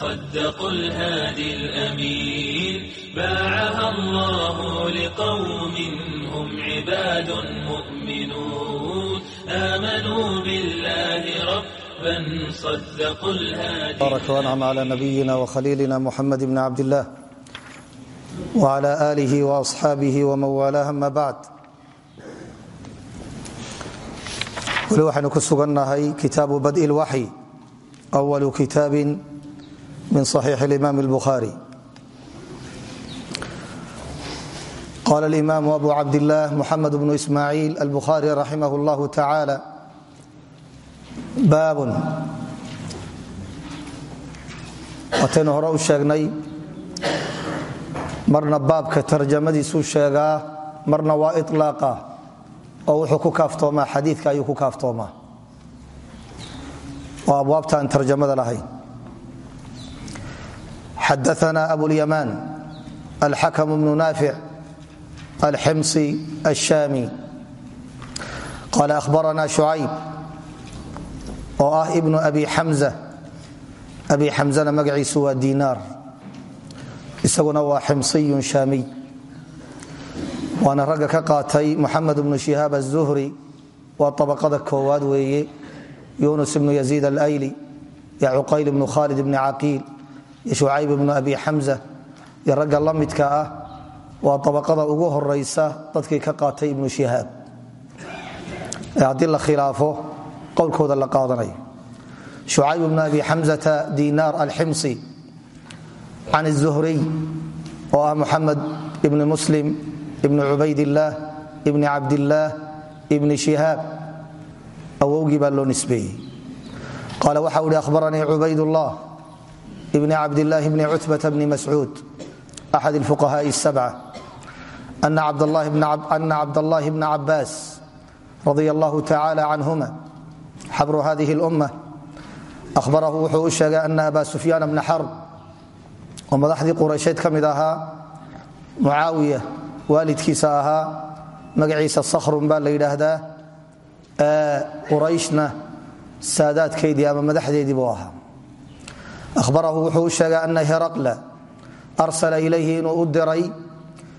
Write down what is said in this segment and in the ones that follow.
صدقوا الهادي الأمين باعها الله لقوم هم عباد مؤمنون آمنوا بالله ربا بارك وانعم على نبينا وخليلنا محمد بن عبد الله وعلى آله وأصحابه ومن والاه بعد weli waxaynu ku sugannahay kitaabu bad'i lwaxyi min صaxiix اlimam اlbukhaari qala اlimam abu cabdillaah muxamed bnu ismaaciil albukhari raximah اllah tacaala baabun wataynu hore u sheegnay marna baabka tarjamadiisuu sheegaa marna waa iطlaaqa oo wuxuu ku kaaftoomaa xadiika ayuu ku kaaftoomaa oo abwaabta aan tarjamada lahayn xadaana abulyamaan alxakm bnu naafic alximsi alshaami qaala ahbarana shucayb oo ah ibnu abi xamza abi xamzana magaciisu waa diinaar isaguna waa ximsiyun shaamiy waana ragga ka qaatay muxamed bnu shihaab aلzuhri waa abaqada koowaad weeye yunus ibnu yaziid alayli ycuqayl bnu khalid bni caqiil iyo shucayb abi xamza iyo ragga ah waa abaqada ugu horaysa dadkii ka qaatay ibnu shihaab. Ee haddii la khilaafo qowlkooda la qaadanayo shucayb ibnu abi xamzata dinaar alximsi can الzuhriy oo ah muxamed ibni muslim ibni cubaydillaah ibni cabdillaah ibni shihaab. Awowgii baa loo nisbeeyey. Qaala waxa uhi ahbaranii cubaydullah ibni cabdillaahi bni cutbata bni mascuud axad اlfuqahaaءi الsabca ana cabdallaahi bna cabaas radia allahu tacala canhuma xabru hadihi اlumma ahbarahu wuxuu u sheegay ana aba sufyaan bna xarb oo madaxdii quraysheed ka mid ahaa mucaawiya waalidkiisa ahaa magaciisa sakhrun baa la yidhaahdaa qurayshna saadaadkeydii ama madaxdeedii buu ahaa ahbarahu wuxuu u sheegay ana heraqla arsala ilayhi inuu u diray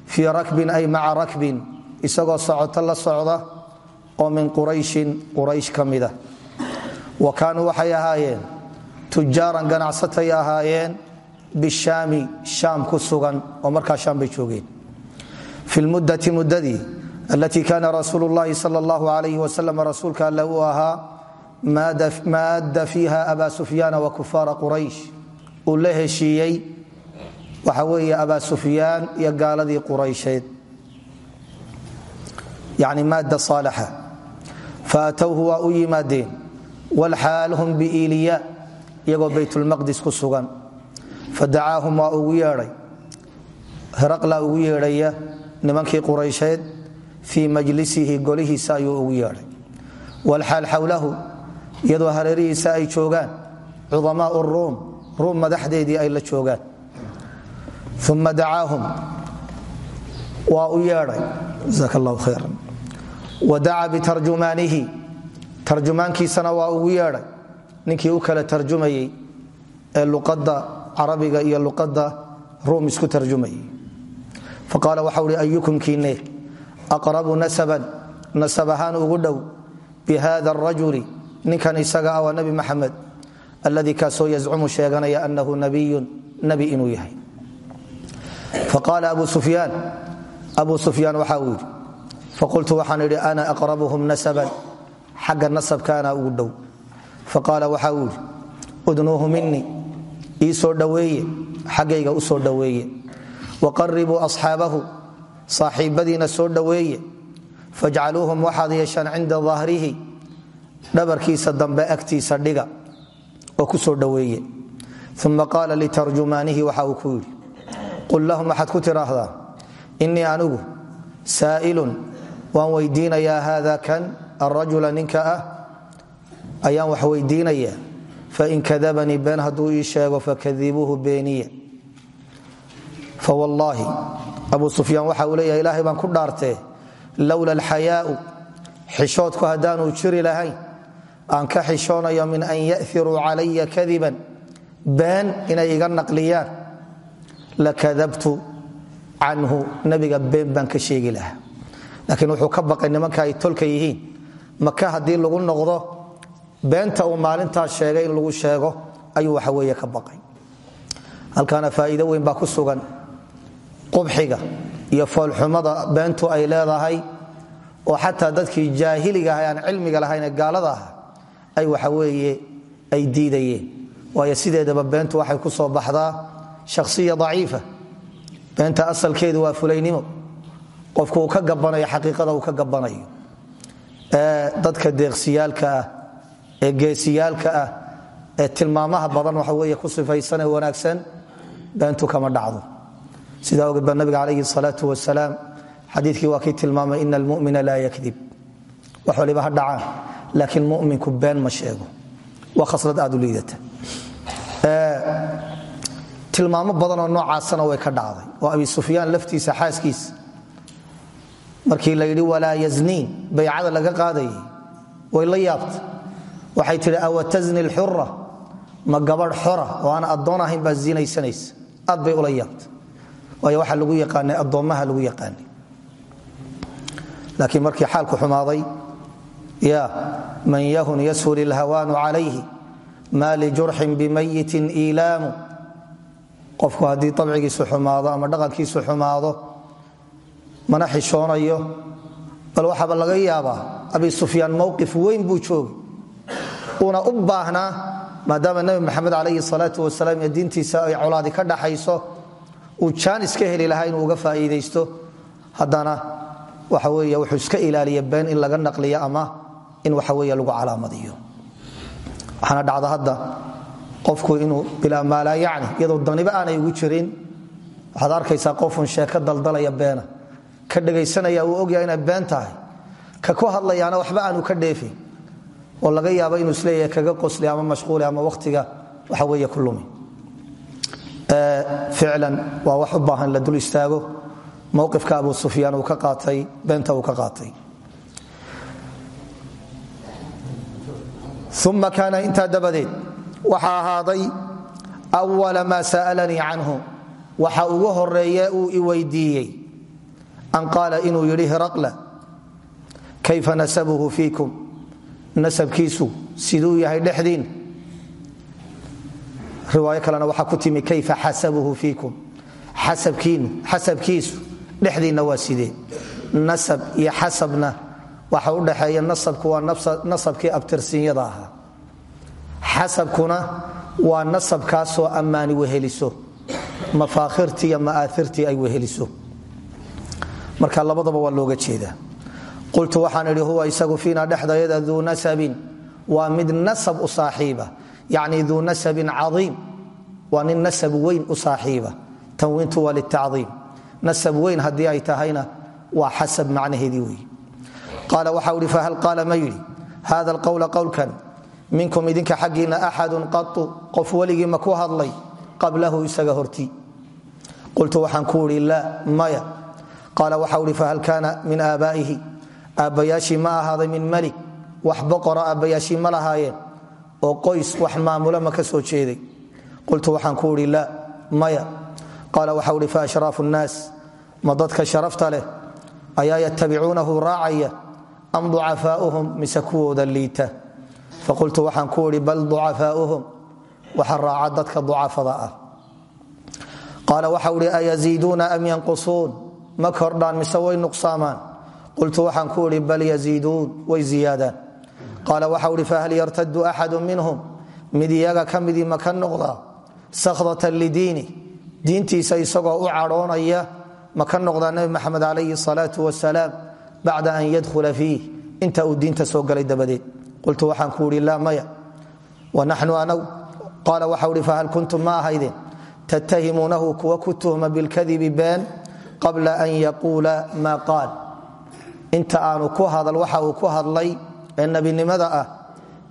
fii rakbin ay maca rakbin isagoo socoto la socda oo min qurayshin quraysh ka mida wa kaanuu waxay ahaayeen tujaaran ganacsatay ahaayeen bishaami shaam ku sugan oo markaa shaam bay joogeen fi lmuddati muddadii alatii kaana maadda fiiha aba sufyaana wa kufaara quraysh uu la heshiiyey. waxa weeye aba sufyaan iyo gaaladii quraysheed yani maadda saalaxa faatowhu waa u yimaadeen walxaal hum biiliya iyagoo baytulmaqdis ku sugan fadacaahum waa ugu yeedhay heraqla ugu yeedhaya nimankii quraysheed iyadoo hareerihiisa ay joogaan cudamaau ruum ruum madaxdeedii ay la joogaan. Uma dacaahum. Waa u yeedhay. Jaak allahu khayra wa daca bitarjumaanihi. Tarjumaankiisana waa ugu yeedhay. U kala tarjumayey ee luqadda carabiga iyo luqadda ruum isku tarjumayay faqaala waxau hi ayukum kiine aqrabu nasaban. Nasab ahaan ugu dhow. Bihada arajuli ninkan isaga ah waa nebi maxamed alladii kaasoo yazcumu sheeganaya anahu nabiyun nebi inuu yahay. Faqaala abu sufyaan abu sufyaan waxa uu faqultu waxaan idhi ana aqrabuhum nasaban xagga nasabkaana ugu dhow. Faqaala waxa uu yidhi udnuuhu minii ii soo dhoweeye xaggayga u soo dhoweeye waqaribuu soo dhoweeye fajcaluuhum waxaad yeeshaan cinda dhabarkiisa dambe agtiisa dhiga oo ku soo dhoweeye uma qaala litarjumaanihi waxa uu ku yidhi qul lahum waxaad ku tidhaahdaa innii anigu saa'ilun waan weydiinayaa haada kan arajula ninka ah ayaan wax weydiinayaa. Fain kadabanii been hadduu ii sheego fakadibuuhu beeniya. Fawallaahi abu sufyaan waxa uu leeyahay ilaahay baan ku dhaartee lowla alxayaau xishoodku haddaanuu jiri lahayn aan ka xishoonayo min an ya'iruu calaya kadiban been inay iga naqliyaan. Lakadabtu canhu nabiga been baan ka sheegi lahaa. Laakiin wuxuu ka baqay nimanka ay tolka yihiin maka haddii lagu noqdo beenta uu maalintaas sheegay lagu sheego ayuu waxa weeye ka baqay. Halkaana faa'iido weyn baa ku sugan qubxiga iyo foolxumada beentu ay leedahay oo xataa dadkii jaahiliga ah aan cilmiga lahayn ee gaalada ah ay waxa weeye ay diidayeen. Waayo sideedaba beentu waxay ku soo baxdaa shakhsiya daciifa. Beenta asalkeedu waa fulaynimo. Qofku ka gabanayo xaqiiqada uu ka gabanayo ee dadka deeqsiyaalka ah ee geesiyaalka ah ee tilmaamaha badan waxa weeye ku sifaysan ee wanaagsan beentu kama dhacdo. Sidaa ogeed nabiga calayhi salaatu wasalaam xadiikii waa kii tilmaamay ina almumina laa yakdib wax waliba ha laakiin muminku been ma sheego. Waa khaslad aad u liidata. Tilmaamo badanoo noocaasana way ka dhacday. Oo abi sufyaan laftiisa xaaskiisa markii la yidhi walaa yazniin baycada laga qaadayay. Way la yaabta waxay tidhi awa tazni lxura ma gabadh xora oo aan addoon ahayn baa zinaysanaysa. Aad bay yaabta waayo waxaa lagu yaqaanay addoommaha lagu yaqaanay. Laakiin markii xaalku xumaaday man yahun yashul ilhawaanu calayhi ma lijurxin bimayitin iilaamu qofku haddii abcigiisu xumaado ama dhaqankiisu xumaado mana xishoonayo bal waxaaba laga yaabaa abi sufyaan mowqif weyn buu joogay uuna u baahnaa maadaama nebi maxamed calayhi salaatu wasalaam iyo diintiisa ay colaadi ka dhaxayso uu jaanis ka heli lahaa inuu uga faa'iidaysto haddana waxa weeye wuxuu iska in waxa weeye lagu calaamadiyo. Waxaana dhacda hadda qofku inuu bilaa maalaa yacni iyadoo daniba aanay ugu jirin. Waxaad qofun sheeko daldalaya beena ka dhegaysanaya uu ogyahay inay been ka ku hadlayaana waxba aanu ka dheefin oo laga yaabo inuu is leeyahay kaga qosli ama mashquuli ama wakhtiga waxa weeye ku lumi. Ficlan waa wax u baahan la dul istaago. Mowqifka abu sufyaan uu ka qaatay beenta uu ka qaatay uma kaana intaa dabadeed waxa ahaaday wala maa sa'alanii canhu waxa ugu horeeye uu i weydiiyey an qaala inuu yidhi hiraqla kayfa nasabuhu fiikum nasabkiisu siduu yahay dhexdiin riwaayo kalena waxaa ku timi kayfa xasabuhu fiikum xasabkiisu dhexdiinna waa sidee nasab iyo xasabna waxa u dhaxeeya nasabku waa nasabkii abtirsiinyada ahaa. Xasabkuna waa nasabkaasoo ammaani weheliso. Mafaakhirtii iyo ma'aairtii ay weheliso. Marka labadaba waa looga jeedaa qultu waxaan idhi huwa isagu fiina dhexdayada duu nasabin. Waa mid nasab u saaxiiba. Yacni duu nasabin caiim waa nin nasab weyn u saaxiiba. Tanwiintu waa nasab weyn haddii ay tahayna waa xasab macnaheedii wey qaala waxau ihi fahal qaala ma yidhi hada alqowla qowlkan minkum idinka xaggiinna axadun qatu qof weligii ma ku hadlay qablahu isaga hortii qultu waxaan ku idhi laa maya qaala waxau ihi fahal kaana min aabaa'ihi aabbayaashii ma ahaaday min malik wax boqora aabbayaashii ma lahaayeen oo qoys wax maamula ma ka soo jeeday qultu waxaan ku am ducafaauhum mise liita. Faqultu waxaan ku bal ducafaauhum waxa raaca dadka ducafada ah. Qaala am yanqusuun? Ma kordhaan mise qultu waxaan ku bal yaziiduun way ziyaadaan. Qaala waxau fahal yartadu axadu minhum? Mid iyaga ka midii sakhdatan lidiini diintiisa isagoo u cadhoonaya ma ka noqdaa nebi maxamed calayhi wasalaam bacda an yadkhula fiih. Inta uu diinta soo galay dabadeed. Qultu waxaan ku idhi laa maya wanaxnu anaw qaala waxau ihi fahal kuntum ma ahaydeen tattahimuunahu kuwa ku tuhma bilkadibi been qabla an yaquula maa qaal. Inta aanu ku hadal waxa uu ku hadlay ee nebinimada ah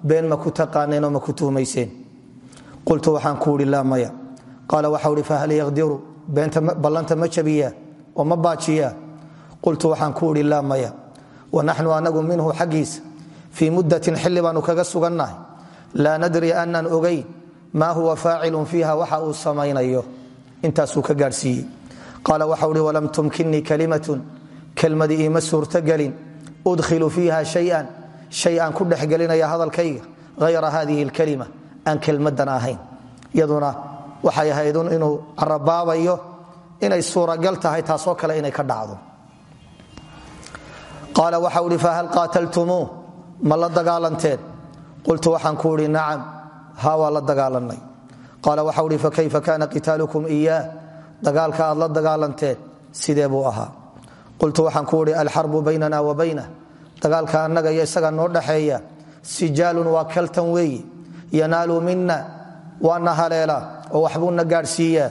been ma ku taqaaneen oo ma ku tuhmayseen? Qultu waxaan ku idhi qultu waxaan ku idhi laa maya wanaxnu anagu minhu xaggiisa fii muddatin xilli baanu kaga sugannahay. Laa nadri aanaan ogayn maa huwa faacilun fiiha waxa uu samaynayo. Intaasuu ka gaadhsiiyey. Qaala waxau ihi walam tumkinnii kalimatun. Kelmadi iima suurtogelin udkhilu fiiha shayan. Shay aan ku dhexgelinaya hadalkayga. Hayra hadihi alkalima aan kelmadan ahayn. Iyaduna waxay ahaydun inuu carabaabayo inay suuragal tahay taasoo kale qaala waxau ihi fahal qaataltumuu ma la dagaalanteen? Qultu waxaan ku idhi nacam haa waa la dagaalanay qaala waxau ihi fakayfa kaana qitaalukum iyaah? Dagaalka aad la dagaalanteen sidee buu ahaa? Qultu waxaan ku idhi alxarbu baynana wa baynah dagaalka annaga iyo isaga noo dhaxeeya sijaalun waa kaltan weeyi. Yanaalu mina waana haleelaa oo waxbuuna gaadhsiiyaa.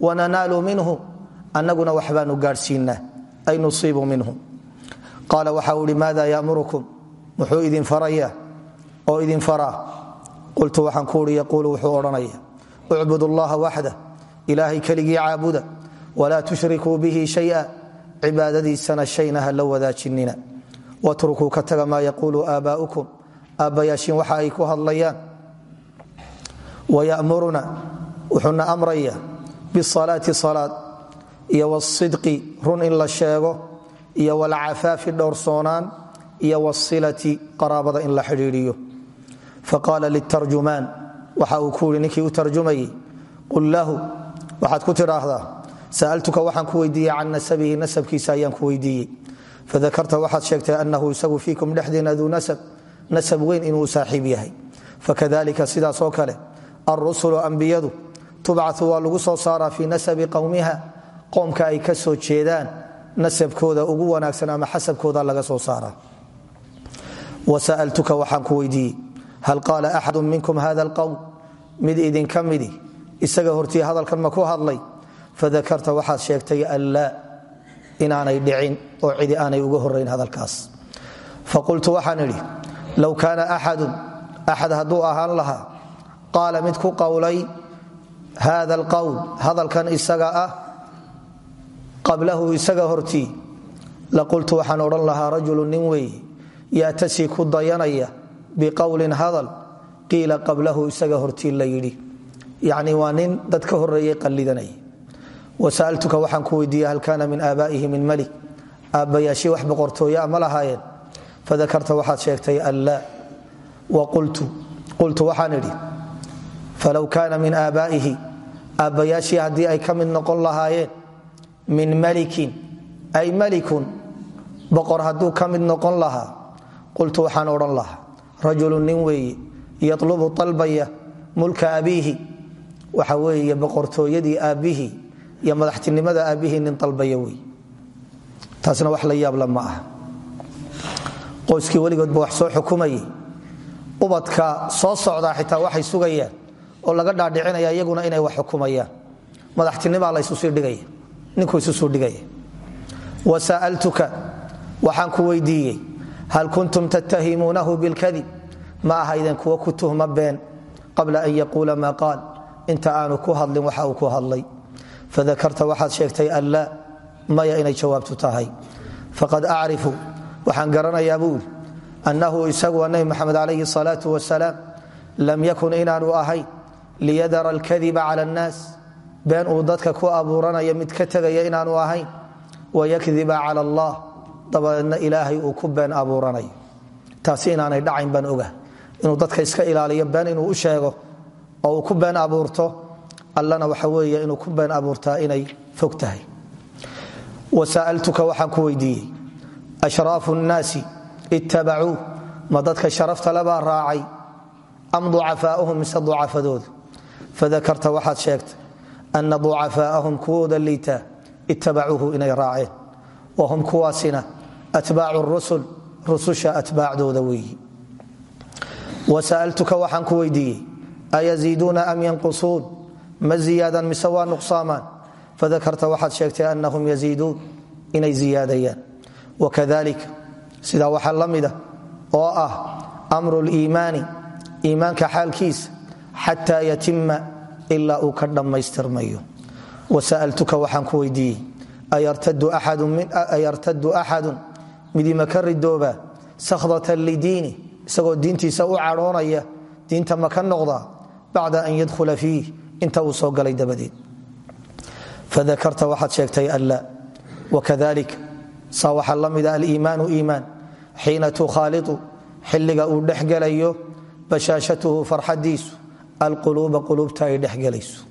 Wananaalu minhu annaguna waxbaanu gaadhsiinaa. Ay nusiibu minhu qaala waxau ihi maada yamurukum? Muxuu idin faraya oo idin faraa? Qultu waxaan ku ihi yaquulu wuxuu odhanaya ucbud allaha waxda ilaahay keligii caabuda walaa bihi shaya cibaadadiisana shayna ha la wadaajinina. Watrukuu ka taga maa yaquulu aabaa'ukum aabbayaashin waxa ay ku hadlayaan wayamuruna wuxuuna amraya bisalaati salaad iyo wsidqi run in la sheego iyo walcafaafi dhowrsoonaan iyo wsilati qaraabada in la xidhiidiyo faqaala litarjumaan waxa uu ku ninkii u tarjumayey? Qul lahu. Waxaad ku tidhaahdaa sa'altuka waxaan ku weydiiyey can nasabihi nasabkiisa ayaan ku weydiiyey. Fadakarta waxaad sheegtay annahu isagu fiikum dhexdiina duu nasab nasab weyn inuu saaxiib yahay. Fakadalika sidaasoo kale alrusulu ambiyadu tubcatu waa lagu soo saaraa fii nasabi qowmiha qoomka ay ka soo jeedaan nasabkooda ugu wanaagsan ama xasabkooda laga soo saaraa wasa'altuka waxaan ku weydiiyey hal qaala axadu minkum hada alqowm mid idinka midi isaga hortii hadalkan ma ku hadlay. Fadakarta waxaad sheegtay anlaa inaanay dhicin oo cidi aanay uga horayn hadalkaas. Faqultu waxaan idhi low kaana axadun axad hadduu ahaan lahaa qaala mid ku qowlay hada alqowl hadalkan isaga ah qablahu isaga hortii. Laqultu waxaan odhan lahaa rajulu nin weeye yatasi ku dayanaya biqowlin hadal? Qiila qablahu isaga hortii la yidhi. Yacni waa nin dad ka horeeyey wasa'altuka waxaan ku weydiiyey hal min aabaa'ihi min malik? Aabbayaashii wax boqortooyaa ma lahaayeen. Fadakarta waxaad sheegtay anlaa wa qultu waxaan idhi falow kaana min aabaa'ihi. Aabbayaashii haddii ay ka mid noqon lahaayeen min malikin ay malikun boqor hadduu ka mid noqon lahaa qultu waxaan odhan lahaa rajulu nin weeye yatlubu dalbaya mulka abiihi waxa weeye boqortooyadii aabbihii iyo madaxtinimada aabbihii nin dalbaya wey taasna wax la yaabla ma ah qoyskii weligoodba wax soo xukumayay. Ubadka soo socdaa xitaa waxay sugayaan oo laga dhaadhicinaya iyaguna inay wax xukumayaan. Madaxtinimaa la isusii dhigaya ninkuu isusuu dhigaya wa sa'altuka waxaan ku weydiiyey hal kuntum tattahimuunahu bilkadib? Ma ahayden kuwa ku tuhma been qabla an yaquula maa qaal. Inta aanu ku hadlin waxa uu ku hadlay. Fadakarta waxaad sheegtay anlaa maya inay jawaabtu tahay. Faqad acrifu waxaan garanayaa buu annahu isagu waa nebi maxamed calayhi salaatu wasalaam lam yakun inaanu ahayn liyadara alkadiba cala annaas been uu dadka ku abuuranaya mid ka tegaya inaanu ahayn wayakdiba cala allah dabadeedna ilaahay uu ku been abuuranayo. Taasi inaanay dhacayn baan oga inuu dadka iska ilaaliyo been inuu u sheego oo uu ku been abuurto allana waxa weeye inuu ku been abuurtaa inay fog tahay. Wasa'altuka waxaan ku weydiiyey ashraafu nnaasi ittabacuu. Ma dadka sharafta lebaa raacay am ducafaa'uhum mise ana ducafaa'ahum kuwooda liitaa ittabacuuhu inay raaceen wa hum kuwaasina atbaacu rusul rususha atbaacdooda weeyi wasa'altuka waxaan ku weydiiyey ayaziiduuna am yanqusuun ma ziyaadan mise waa nuqsaamaan fadakarta waxaad sheegtay anahum yaziiduun inay ziyaadayaan wakadalika sidaa waxaa la mida oo ah amru liimaani iimaanka xaalkiisa xataa yatima ilaa uu ka dhammaystirmayo. Wasa'altuka waxaan ku weydiiyey ayartadu axadun midima ka ridooba sakhdatan lidiini isagoo diintiisa u cadhoonaya diinta ma ka noqdaa? Bacda an yadkhula fiih inta uu soo galay dabadeed. Fadakarta waxaad sheegtay anla wakadalik saa waxaa la mida aliimaanu iimaan. Xiina tukhaalitu xilliga uu dhex gelayo bashaashatuhu farxadiisu alquluuba quluubta ay dhex gelayso.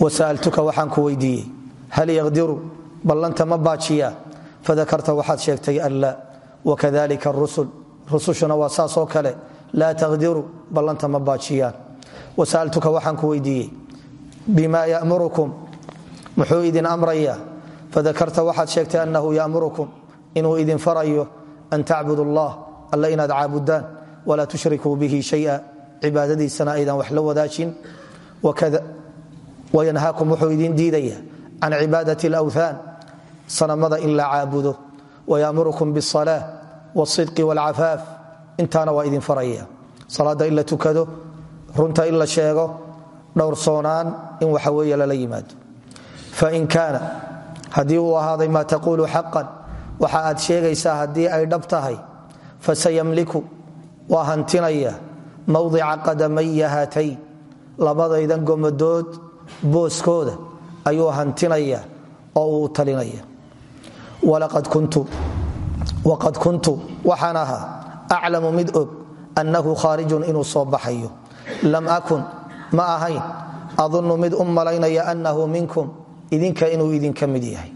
Wasa'altuka waxaan ku weydiiyey hal yaqdiru? Ballanta ma baajiyaa fadakarta waxaad sheegtay anla wakadalika rusul rusushuna waa saasoo kale laa taqdiru ballanta ma baajiyaan wasa'altuka waxaan ku weydiiyey bima yamurukum? Muxuu idin amraya fadakarta waxaad sheegtay annahu yamurukum inuu idin farayo an tacbudu allah alla inaad caabudaan walaa tushrikuu bihi shaya cibaadadiisana aydan wax la wadaajin. Wayanhaakum wuxuu idin diidaya can cibaadati alawthaan sanamada in la caabudo. Wayaamurukum bialaa wsidqi wlcafaaf intaana waa idin faraya. Salaada in tukado runta in la sheego dhowrsoonaan in waxa weeye lala yimaado. Fain kaana haddii uu ahaaday maa taquulu xaqan waxa aad sheegaysaa haddii ay dhab tahay faseyamliku waa hantinaya mawdica qadamaya haatayn labadaydan gomadood booskooda ayuu hantinaya oo uu talinaya. Waqad kuntu waxaan ahaa aclamu mid og annahu khaarijun inuu soo baxayo. Lam akun ma ahayn. Adunnu mid u malaynaya annahu minkum idinka inuu idinka mid yahay.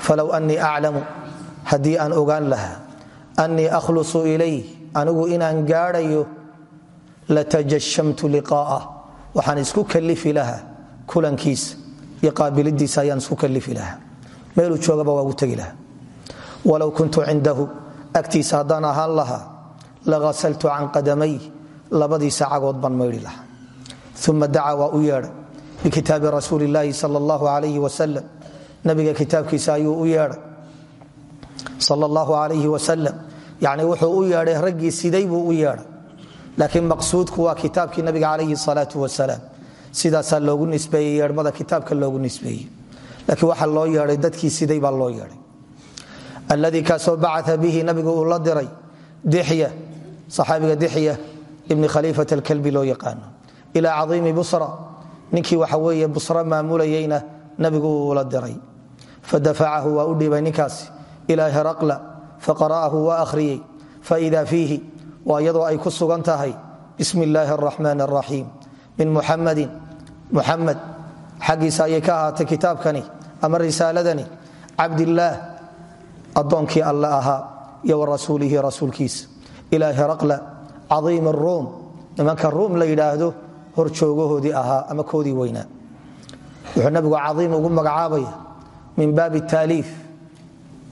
Falow annii aclamu haddii aan ogaan lahaa annii akhlusu ilayh anigu inaan gaadhayo latajashamtu liqaa'ah waxaan isku kallifi lahaa kulankiisa iyo qaabilidiisa isku kallifi lahaa meeluu joogaba waa gu tegi kuntu cindahu agtiisa haddaan ahaan lahaa laghasaltu qadamay labadiisa cagood baan maydhi lahaa uma dacaa waa u yeedhay bikitaabi rasuuli illaahi sal allahu nabiga kitaabkiisa ayuu u yeedhay sal allahu alayhi wasalam yani wuxuu u yeedhay raggii siday buu u yeedhay laakiin maqsuudku waa kitaabkii nabiga calayhi salaatu wasalaam. Sidaasaa loogu nisbeeyey yeedhmada kitaabka loogu nisbeeyey. Laakiin waxaa loo yeedhay dadkii siday baa loo yeedhay. Alladii kaasoo bacaa bihi nabigu uu la diray dixya saxaabiga dixya ibni khaliifat alkalbi loo yaqaano. Ilaa caiimi busra ninkii waxa weeye busra maamulayeyna nabigu uu la diray. Fadafacahu waa u ninkaasi. Ilaa heraqla faqara'ahu waa akhriyey. Faida fiihi waa iyadoo ay ku sugan tahay bismi illaahi araxmaan araxiim min muxamadin muxamed xaggiisa ayay ka ahaatay kitaabkani ama risaaladani. Cabdillaah addoonkii alle ahaa iyo wa rasuulihi rasuulkiisa. Ilaa heraqla caiim aruum nimanka ruum la yidhaahdo horjoogahoodii ahaa ama koodii weynaa. Wuxuu nabigu caiim ugu magacaabaya min baabi taaliif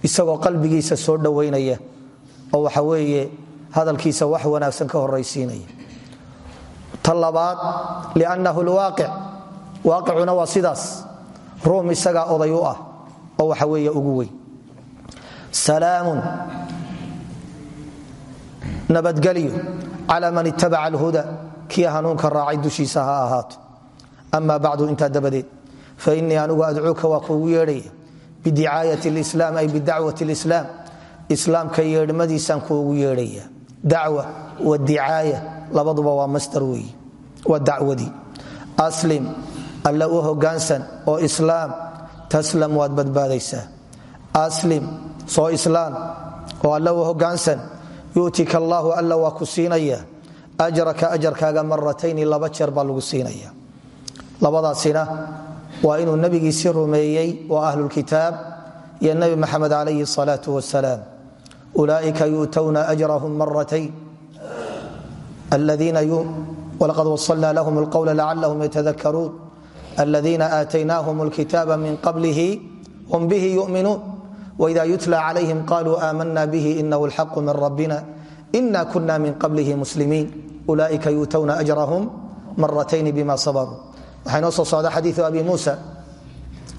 isagoo qalbigiisa soo dhowaynaya oo waxa weeye hadalkiisa wax wanaagsan ka horaysiinaya ta labaad liannahu lwaaqic waaqicuna waa sidaas. Ruum isagaa oday ah oo waxa weeye ugu weyn. Salaamun. Nabadgelyo. Cala man ittabaca alhuda. Kii hanuunka raacay dushiisa ha ahaato. Ama bacdu intaa dabadeed. Fainii anigu adcuuka waa kuugu yeedhaya bidicaayat lislaam ay bidacwat lislaam islaamka yeedhmadiisaan kuugu yeedhaya dacwa wadicaaya labaduba waa masdar weeye waa dacwadii aslim alle u oo islaam taslam waad badbaadaysaa. Aslim soo islaam oo alle u yu'tika allaahu alla waa ku ajraka ajarkaaga maratayni laba jeer baa lagu siinaya. Labadaasina waa inuu nebigiisi rumeeyey waa ahlulkitaab iyo nebi maxamed calayhi salaau wasalaam ulaaئika yu'towna ajrahum maratayn walaqad wasalna lahm اlqwla lacalahum yatadakaruun aladiina aataynaahum اlkitaaba min qablihi hum bihi yuminuun wإida yutla calayhim qaluu aamana bihi inahu اlxaqu min rabbina ina kuna min qablihi muslimiin ulaaئika yu'towna ajrahum maratayn bima sabaruu waxaa inoo soo socda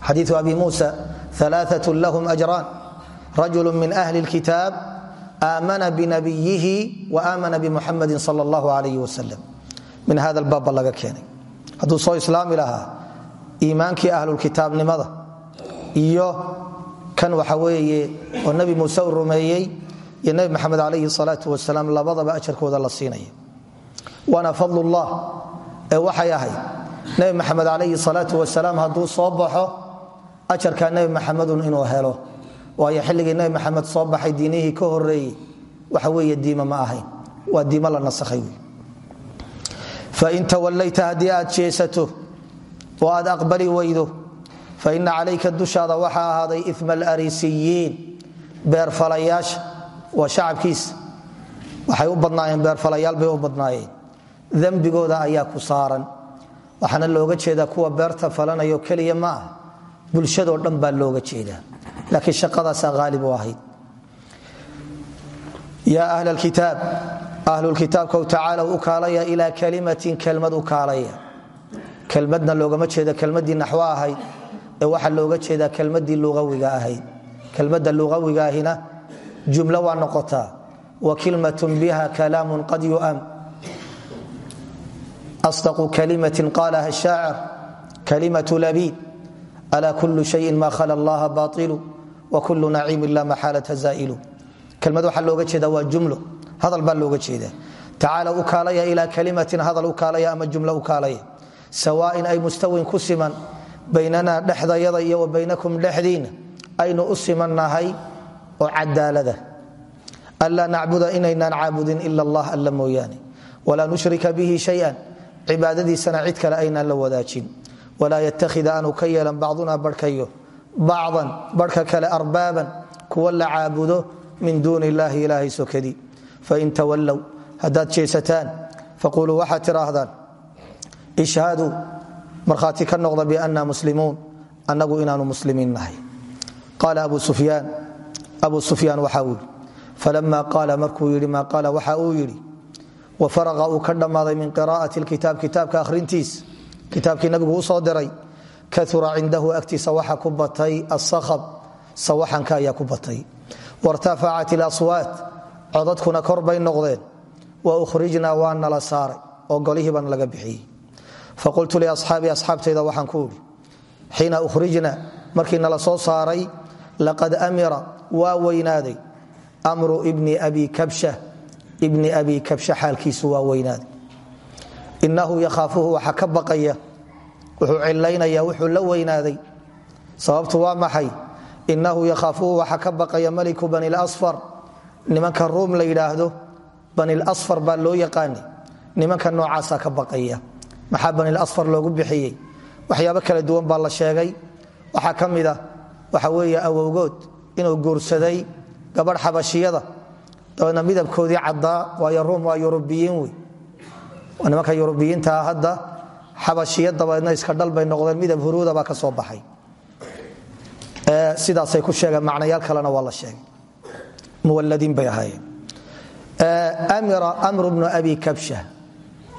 xadiiu abi muusa ثلاثة لهم أجران rajulu min ahli lkitaab aamana binabiyihi wa aamana bimuxamadin sal allahu alayh wasalam min hada baabba laga keenay. Hadduu soo islaami lahaa iimaankii ahlulkitaabnimada iyo kan waxa weeye oo nebi muuse u rumeeyey iyo nebi maxamed calayhi salaatu wasalaam labadaba ajarkooda la siinaya. Waana fadlullah ee waxay ahayd. Nebi maxamed calayhi salaatu wasalaam hadduu soo baxo ajarkaa helo waayo xilligii nebi maxamed soo baxay diinihii ka horeeyey waxa weeye diima ma ahayn. Waa diimo la nasakhay fain tawallayta haddii aad jeesato oo aad aqbali weydo faina calayka dushaada waxaa ahaaday ima alrisiyiin beerfalayaasha waa shacabkiisa waxay u badnaayeen beerfalayaal bay u badnaayeen. Dembigooda ayaa ku saaran. Waxaana looga jeedaa kuwa beerta falanayo keliya ma ah dhan baa looga jeedaa laakiin shaqadaasaa haalib u ahayd. Yaa ahl kitaab ahlulkitaabkow tacaalow u kaalaya ilaa kalimatin kelmad u kaalaya. Kelmadna loogama jeeda kelmadii naxwo ahayd waxaa looga jeedaa kelmadii luawiga ahayd. Kelmadda luawiga ahina jumlo waa noqotaa wa kilmatun biha kalaamun qad yu'am. Asdaqu kalimatin qaalaha shaacir kalimatu labiid alaa kullu shayin ma khala allaha bailu wa kullu naciimin la maxaalata zaa'ilu kelmad waxaa looga jeeda waa jumlo hadal baa looga jeeda tacaala u kaalaya ilaa kalimatin hadal u kaalaya ama jumlo u kaalaya. Sawaain ay mustawin ku siman baynanaa iyo baynakum dhexdiinna aynu u simannahay oo cadaalada anlaa nacbuda inaynaan caabudin ila allah alla mooyaane. Walaa nushrika bihi shayan cibaadadiisana cid kale aynaan la wadaajin. Walaa yattakhida aanu ka yeelan bacdan barhka kale arbaaban kuwa la caabudo min duuni illaahi ilaahay sokadii fain tawallow haddaad jeesataan faquluu waxaad tidhaahdaan ishhaduu markhaati ka noqda bianna muslimuun annagu inaanu muslimiin nahay. Qaala abu sufyaan abu sufyaan waxaa yidhi falama qaala markuu yidhi maa qaala waxa uu yidhi wa faraqa uu ka dhammaaday min qiraa'ati lkitaab kitaabka akhrintiis kitaabkii nabigu u soo diray kaura cindahu agtiisa waxa ku batay asahab sawaxanka ayaa ku batay. Wartafacat ilaswaat codadkuna kor bay noqdeen. Wa ukhrijnaa waa nala saaray oo golihii baan laga bixiyey. Faqultu liasxaabii asxaabtayda waxaan ku idhi xiina ukhrijna markii nala soo saaray laqad amira waa weynaaday. Amru ibni abi kabsha ibni abi kabsha xaalkiisu wuxuu cilaynaya wuxuu la weynaaday. Sababtu waa maxay? Inahu yakhaafuhu waxa ka maliku bani lasfar nimanka ruum la yidhaahdo banilasfar baa loo yaqaani nimanka noocaasa ka baqaya. Maxaa banilasfar loogu bixiyey? Waxyaabo kala duwan baa la sheegay. Waxaa ka mid a waxa weeye awowgood inuu guursaday gabadh xabashiyada. Dabeedna midabkoodii caddaa waayo ruum waa yurubiyiin wey nimanka yurubiyiintaa hadda xabashiya dabeedna iska dhal bay noqdeen midab huruuda baa ka soo baxay. Sidaasay ku sheegeen macnayaal kalena waa la sheegay. Muwaladiin bay ahaayeen. Amru bnu abi kabsha.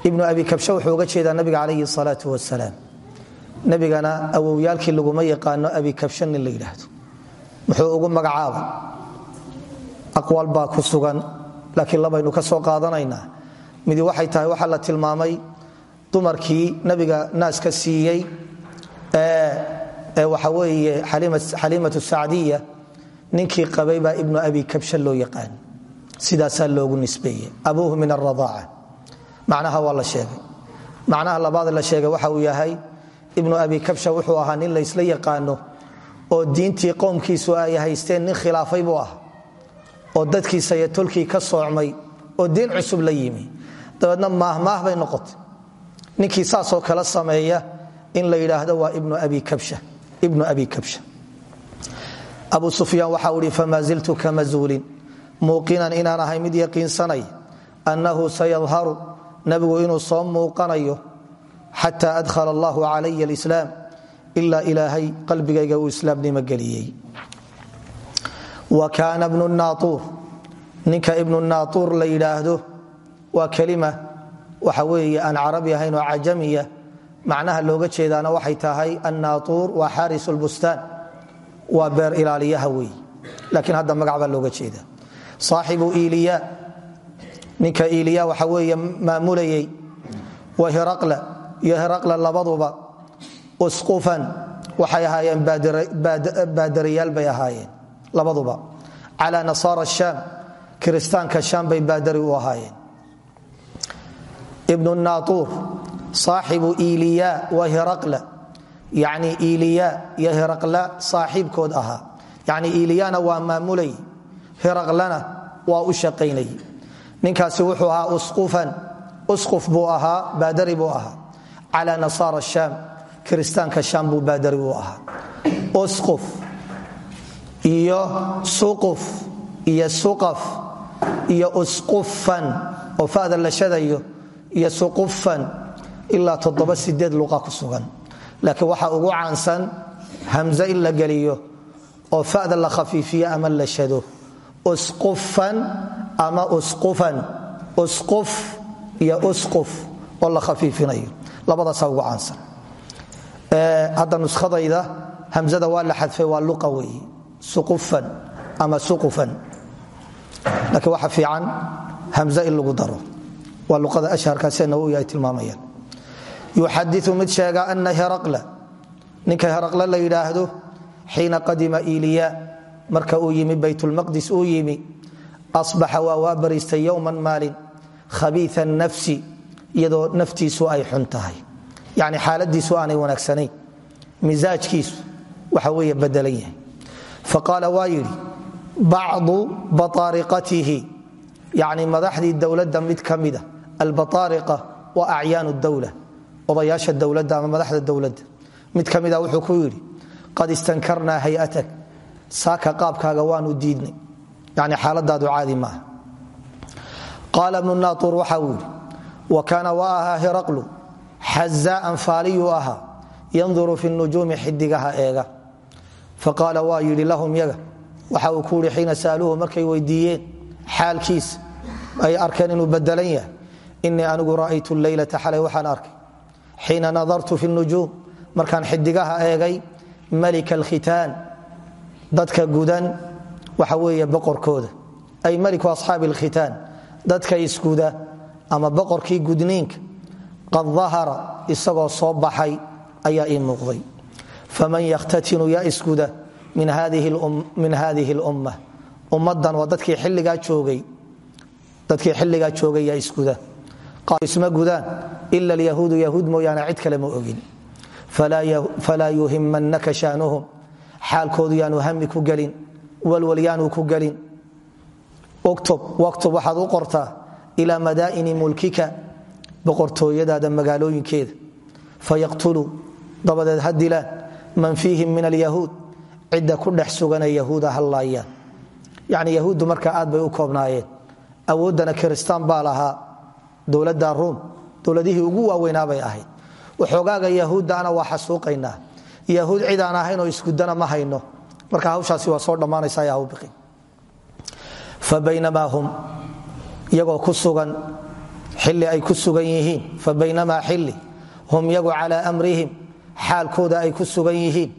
Ibnu abi kabsha wuxuu uga jeedaa nabiga calayhi salaatu wasalaam nebigana awowyaalkii laguma yaqaano abi kabsha nin la yidhaahdo. Muxuu ugu magacaabay. Aqwaal baa ku sugan laakiin labaynu ka soo qaadanaynaa. Midi waxay tahay waxaa la tilmaamay dumarkii nabiga naaska siiyey ee waxa weeye xaliimatu sacdiya ninkii qabay baa ibnu abi kabsha loo yaqaan. Sidaasaa loogu nisbeeye abuuhu min aradaaca macnaha waa sheegay. Macnaha labaad la sheegay waxa uu yahay ibnu abi kabsha wuxuu ahaa nin laysla yaqaano oo diintii qowmkiisu ay haysteen nin khilaafay buu ah oo dadkiisa iyo tolkii ka soocmay oo diin cusub la yimi. Dabeedna maahmaah bay noqotay ninkii saasoo kala sameeya in la yidhaahdo waa ibnu abi kabsha. Abu sufyaan waxa uu ihi famaa ziltu kamazuulin muuqinan inaan ahay mid yaqiinsanay annahu sayadharu nabigu inuu soo muuqanayo xata adhala allahu calaya alislaam ilaa ilaahay qalbigayga uu islaamnimo geliyey. Wa kaana bnu naauur ninka ibnu naauur la yidhaahdo waa kelima waxa weeye aan carabi ahayn oo cajamiya macnaha looga jeedaana waxay tahay annaauur waa xaaris lbustaan waa beer ilaaliyaha weeye. Laakiin hadda magac looga jeeda. Saaxibu iliya. Ninka iliya waxa weeye maamulayey wa hiraqla. Iyo hiraqla labaduba usqufan. Waxay ahaayeen baadariyaal bay ahaayeen. Labaduba. Cala nasaara shaam. Kiristaanka shaam bay baadari u ahaayeen ibnu naatuur saaxibu iliya wa hiraqla yacni iliya iyo hiraqla saaxiibkood ahaa. Yacni iliyana waa maamulay hiraqlana waa u shaqaynay. Ninkaasi wuxuu ahaa usqufan usquf buu ahaa baadari buu ahaa. Cala nasaara shaam kiristaanka shaam buu baadari u ahaa. Usquf iyo suquf iyo suqaf iyo usqufan. Oo fada la shadayo iyo suqufan ilaa toddoba sideed luqa ku sugan. Laakiin waxaa ugu caansan hamze in la oo fada la khafiifiyo ama la shado. Usqufan ama usqufan. Usquf iyo usquf oo la khafiifinayo. Labadaasaa ugu caansan. Hadda nuskadayda hamzada waa la xadfay waa luqa suqufan ama suqufan. Laakiin waxa fiican hamze in lagu daro waa luqada ashharkaasee nawowi ay tilmaamayaan yuxadiu mid sheega ana heraqla ninka heraqle la yidhaahdo xiina qadima iliya marka uu yimi baytulmaqdis uu yimi asbaxa waa waa bariistay yowman maalin nafsi iyadoo naftiisu ay xun tahay. Xaaladiisu aanay wanaagsanayn misaajkiisu waxa weeye badelan yahay. Faqaala waa yidhi bacdu baaariqatihi yani mid ka albaaariqa wa acyaanu dowla odayaasha dowladda ama madaxda dowladda mid ka mida wuxuu ku yidhi qad istankarnaa hayatak saaka qaabkaaga waanu diidnay. Yani xaaladaadu caadi maaha. Qaala bnu naauur waxa uu yidhi wa kaana wa ahaa hiraqlu xazaaan faaliyuu ahaa yanduru fi nujuumi xidigaha eega. Faqaala waa yidhi lahum yaga. Waxa uu ku yidhi xiina saaluuhu markay weydiiyeen xaalkiisa ay arkeen inuu badelan yahay inii anigu ra'aytu leylata xalay waxaan arkay. Xiina nadartu fi nujuum markaan xidigaha eegay malika alkhitaan dadka gudan waxa weeye boqorkooda. Ay maliku asxaabi alkhitaan dadka isguda ama boqorkii gudniinka qad dahara isagoo soo baxay ayaa ii muuqday. Faman yakhtatinu yaa isguda min hadihi lumma ummadan waa dadkii xilligaa joogay yaa isguda isma gudaan. Ila alyahuudu yahuud mooyaane cid kale ma ogin. Falaa yuhimanaka shaanuhum xaalkoodu yaanu hami ku gelin walwal yaanu ku gelin. Waktub waxaad u qortaa ilaa madaa'ini mulkika boqortooyadaada magaalooyinkeeda. Fayaqtuluu dabadeed ha man fiihim min alyahuud cidda ku dhex sugana yahuuda hallaayaan. Yacni yahuuddu aad bay u koobnaayeen. Awooddana kiristaan baa lahaa dowladda ruum dowladihii ugu waaweynaa bay ahayd. Waxoogaaga yahuuddaana waa xasuuqaynaa. Yahuud cid aan ahayn oo iskudana ma hayno. Marka hawshaasi waa soo dhammaanaysa ya hawbiqi fabaynamaa hum iyagoo ku sugan xilli ay ku sugan yihiin. Fabaynamaa xilli hum yagu calaa amrihim xaalkooda ay ku sugan yihiin.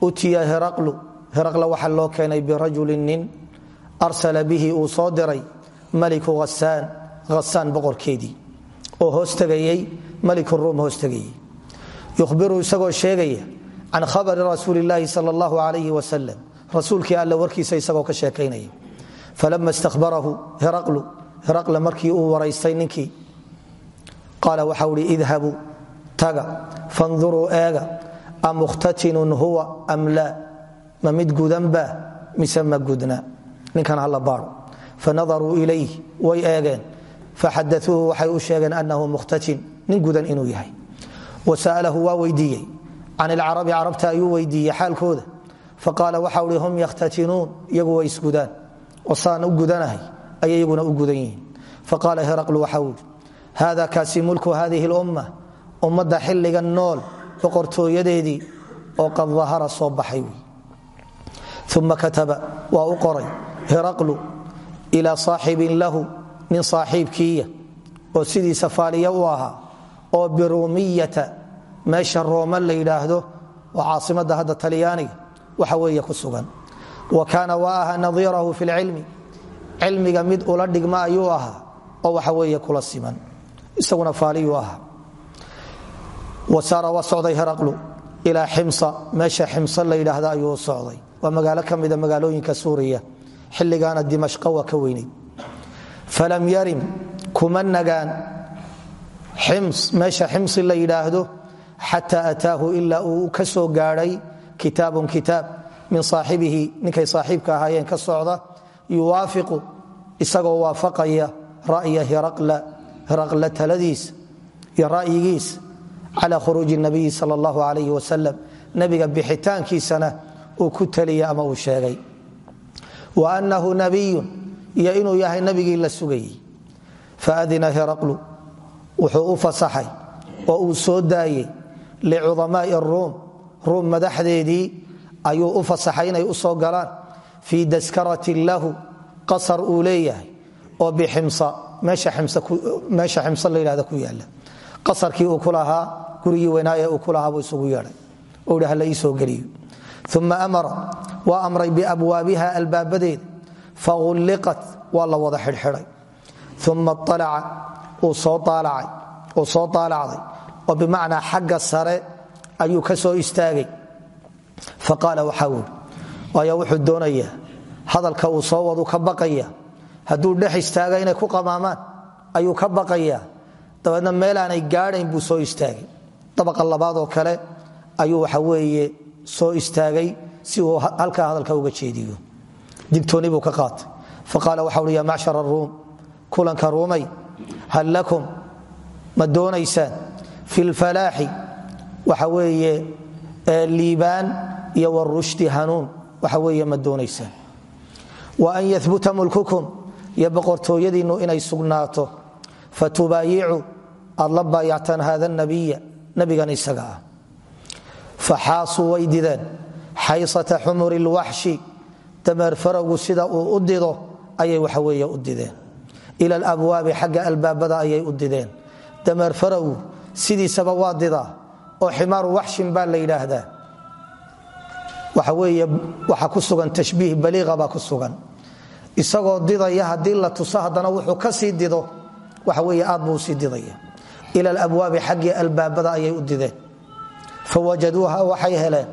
Utiya hiraqlu hiraqla waxaa loo keenay birajulin nin arsala bihi uu soo diray maliku hasaan hasaan boqorkeedii oo hoostegayey maliku ruum hoostegayey yuhbiru isagoo sheegaya can khabari rasuuli illaahi sal allahu alayhi wasalam rasuulkii alle warkiisa isagoo ka sheekaynaya. Falama istahbarahu hiraqlu. Hiraqla markii uu waraystay ninkii. Qaala waxau hi idhabuu taga fanduruu eega amukhtatinun huwa am laa ma mid gudanba mise ma gudna? Ninkan hala baaro fanadaruu ilayh faxadauuhu waxay u sheegeen anahu mukhtatin nin gudan inuu yahay wasa'alahu waa weydiiyey can ilcarabi carabta ayuu weydiiyey xaalkooda faqaala waxau hi hum yakhtatinuun iyagu way isgudaan osaan u gudanahay ayay iyaguna u gudan yihiin faqaala hiraqlu waxau i hada kaasi mulku hadihi lumma ummadda xilligan nool boqortooyadeedii oo qad dahara soo baxay uma kataba waa u qoray hiraqlu ilaa saaxibin lahu nin saaxiibkiiya oo sidiisa faaliya u ahaa oo birumiyata meesha rooma la yidhaahdo oo caasimadda hadda talyaaniga waxa weeye ku sugan. Wa kaana wa aha nadiirahu fi lcilmi mid ula dhigma ayuu ahaa oo waxa weeye kula siman. Isaguna faaliyuu ahaa. Wasaara waa socday heraqlu ilaa ximsa meesha ximsa la yidhaahda ayuu socday. Waa magaalo ka mida magaalooyinka suuriya xilligaana dimashqa waa ka weynayd falam yarim kuma nagaan. Meesha ximsi la yidhaahdo xata ataahu ilaa uu ka soo gaadhay kitaabun kitaab min saaxibihi ninkay saaxiibka ahaayeen ka socda yuwaafiqu isagoo waafaqaya ra'ya hiraqla taladiisa iyo ra'yigiisa cala khuruuji nabiyi sal allahu alayh wasalam nebiga bixitaankiisana uu ku taliya ama uu sheegay iyo inuu yahay nabigii la sugayey faadina hiraqlu wuxuu u fasaxay oo uu soo daayey licudamaai ruum. Ruum madaxdeedii ayuu u fasaxay inay u soo galaan. Fii daskaratin lahu qasar uu leeyahay oo biximsa meesha ximsa la yidhahda ku yaalla qasarkii uu ku lahaa gurigii weynaaye uu ku lahaa isugu yeedhay. Oo idhi soo geliyo. Uma amara waa amray biabwaabiha albaabadeeda faulliqat waa la wada xidhxidhay uma alaca uu soo aalacday oo bimacnaa xagga sare ayuu ka soo istaagay faqaala waxaa wuri waayo wuxuu doonayaa hadalka uu soo wadu ka baqaya hadduu dhex istaaga inay ku qamaamaan ayuu ka baqayaa dabeedna meelaanay gaadhayn buu soo istaagay dabaqa labaad oo kale ayuu waxa weeye soo istaagay si uu halkaa digtooni buu ka qaatay. Faqaala waxa uhi ya macshar aruum kulanka ruumay hal lakum ma doonaysaan? Fi lfalaaxi waxa weeye liibaan iyo warushdi hanuun waxa weeye wa an yahbuta mulkukum iyo boqortooyadiinnu inay sugnaato. Fatubaayicu aad la baayactaan hada nabiya nabigan isaga ah. Faxaasuu way dideen xaysata xumuri dameer farowgu sida uu u dido ayay waxa weeye u dideen. Ila alabwaabi xagga albaabada ayay u dideen. Dameer farowgu sidiisaba waa didaa oo ximaaru waxshin baa la yidhaahdaa. Waxa weeye waxa ku sugan tashbiih baliiqa baa ku sugan. Isagoo didaya haddii la tuso haddana wuxuu ka sii dido waxa weeye aad buu u sii didaya. Ila alabwaabi xaggii albaabada ayay u dideen. Fawajaduuha waxay heleen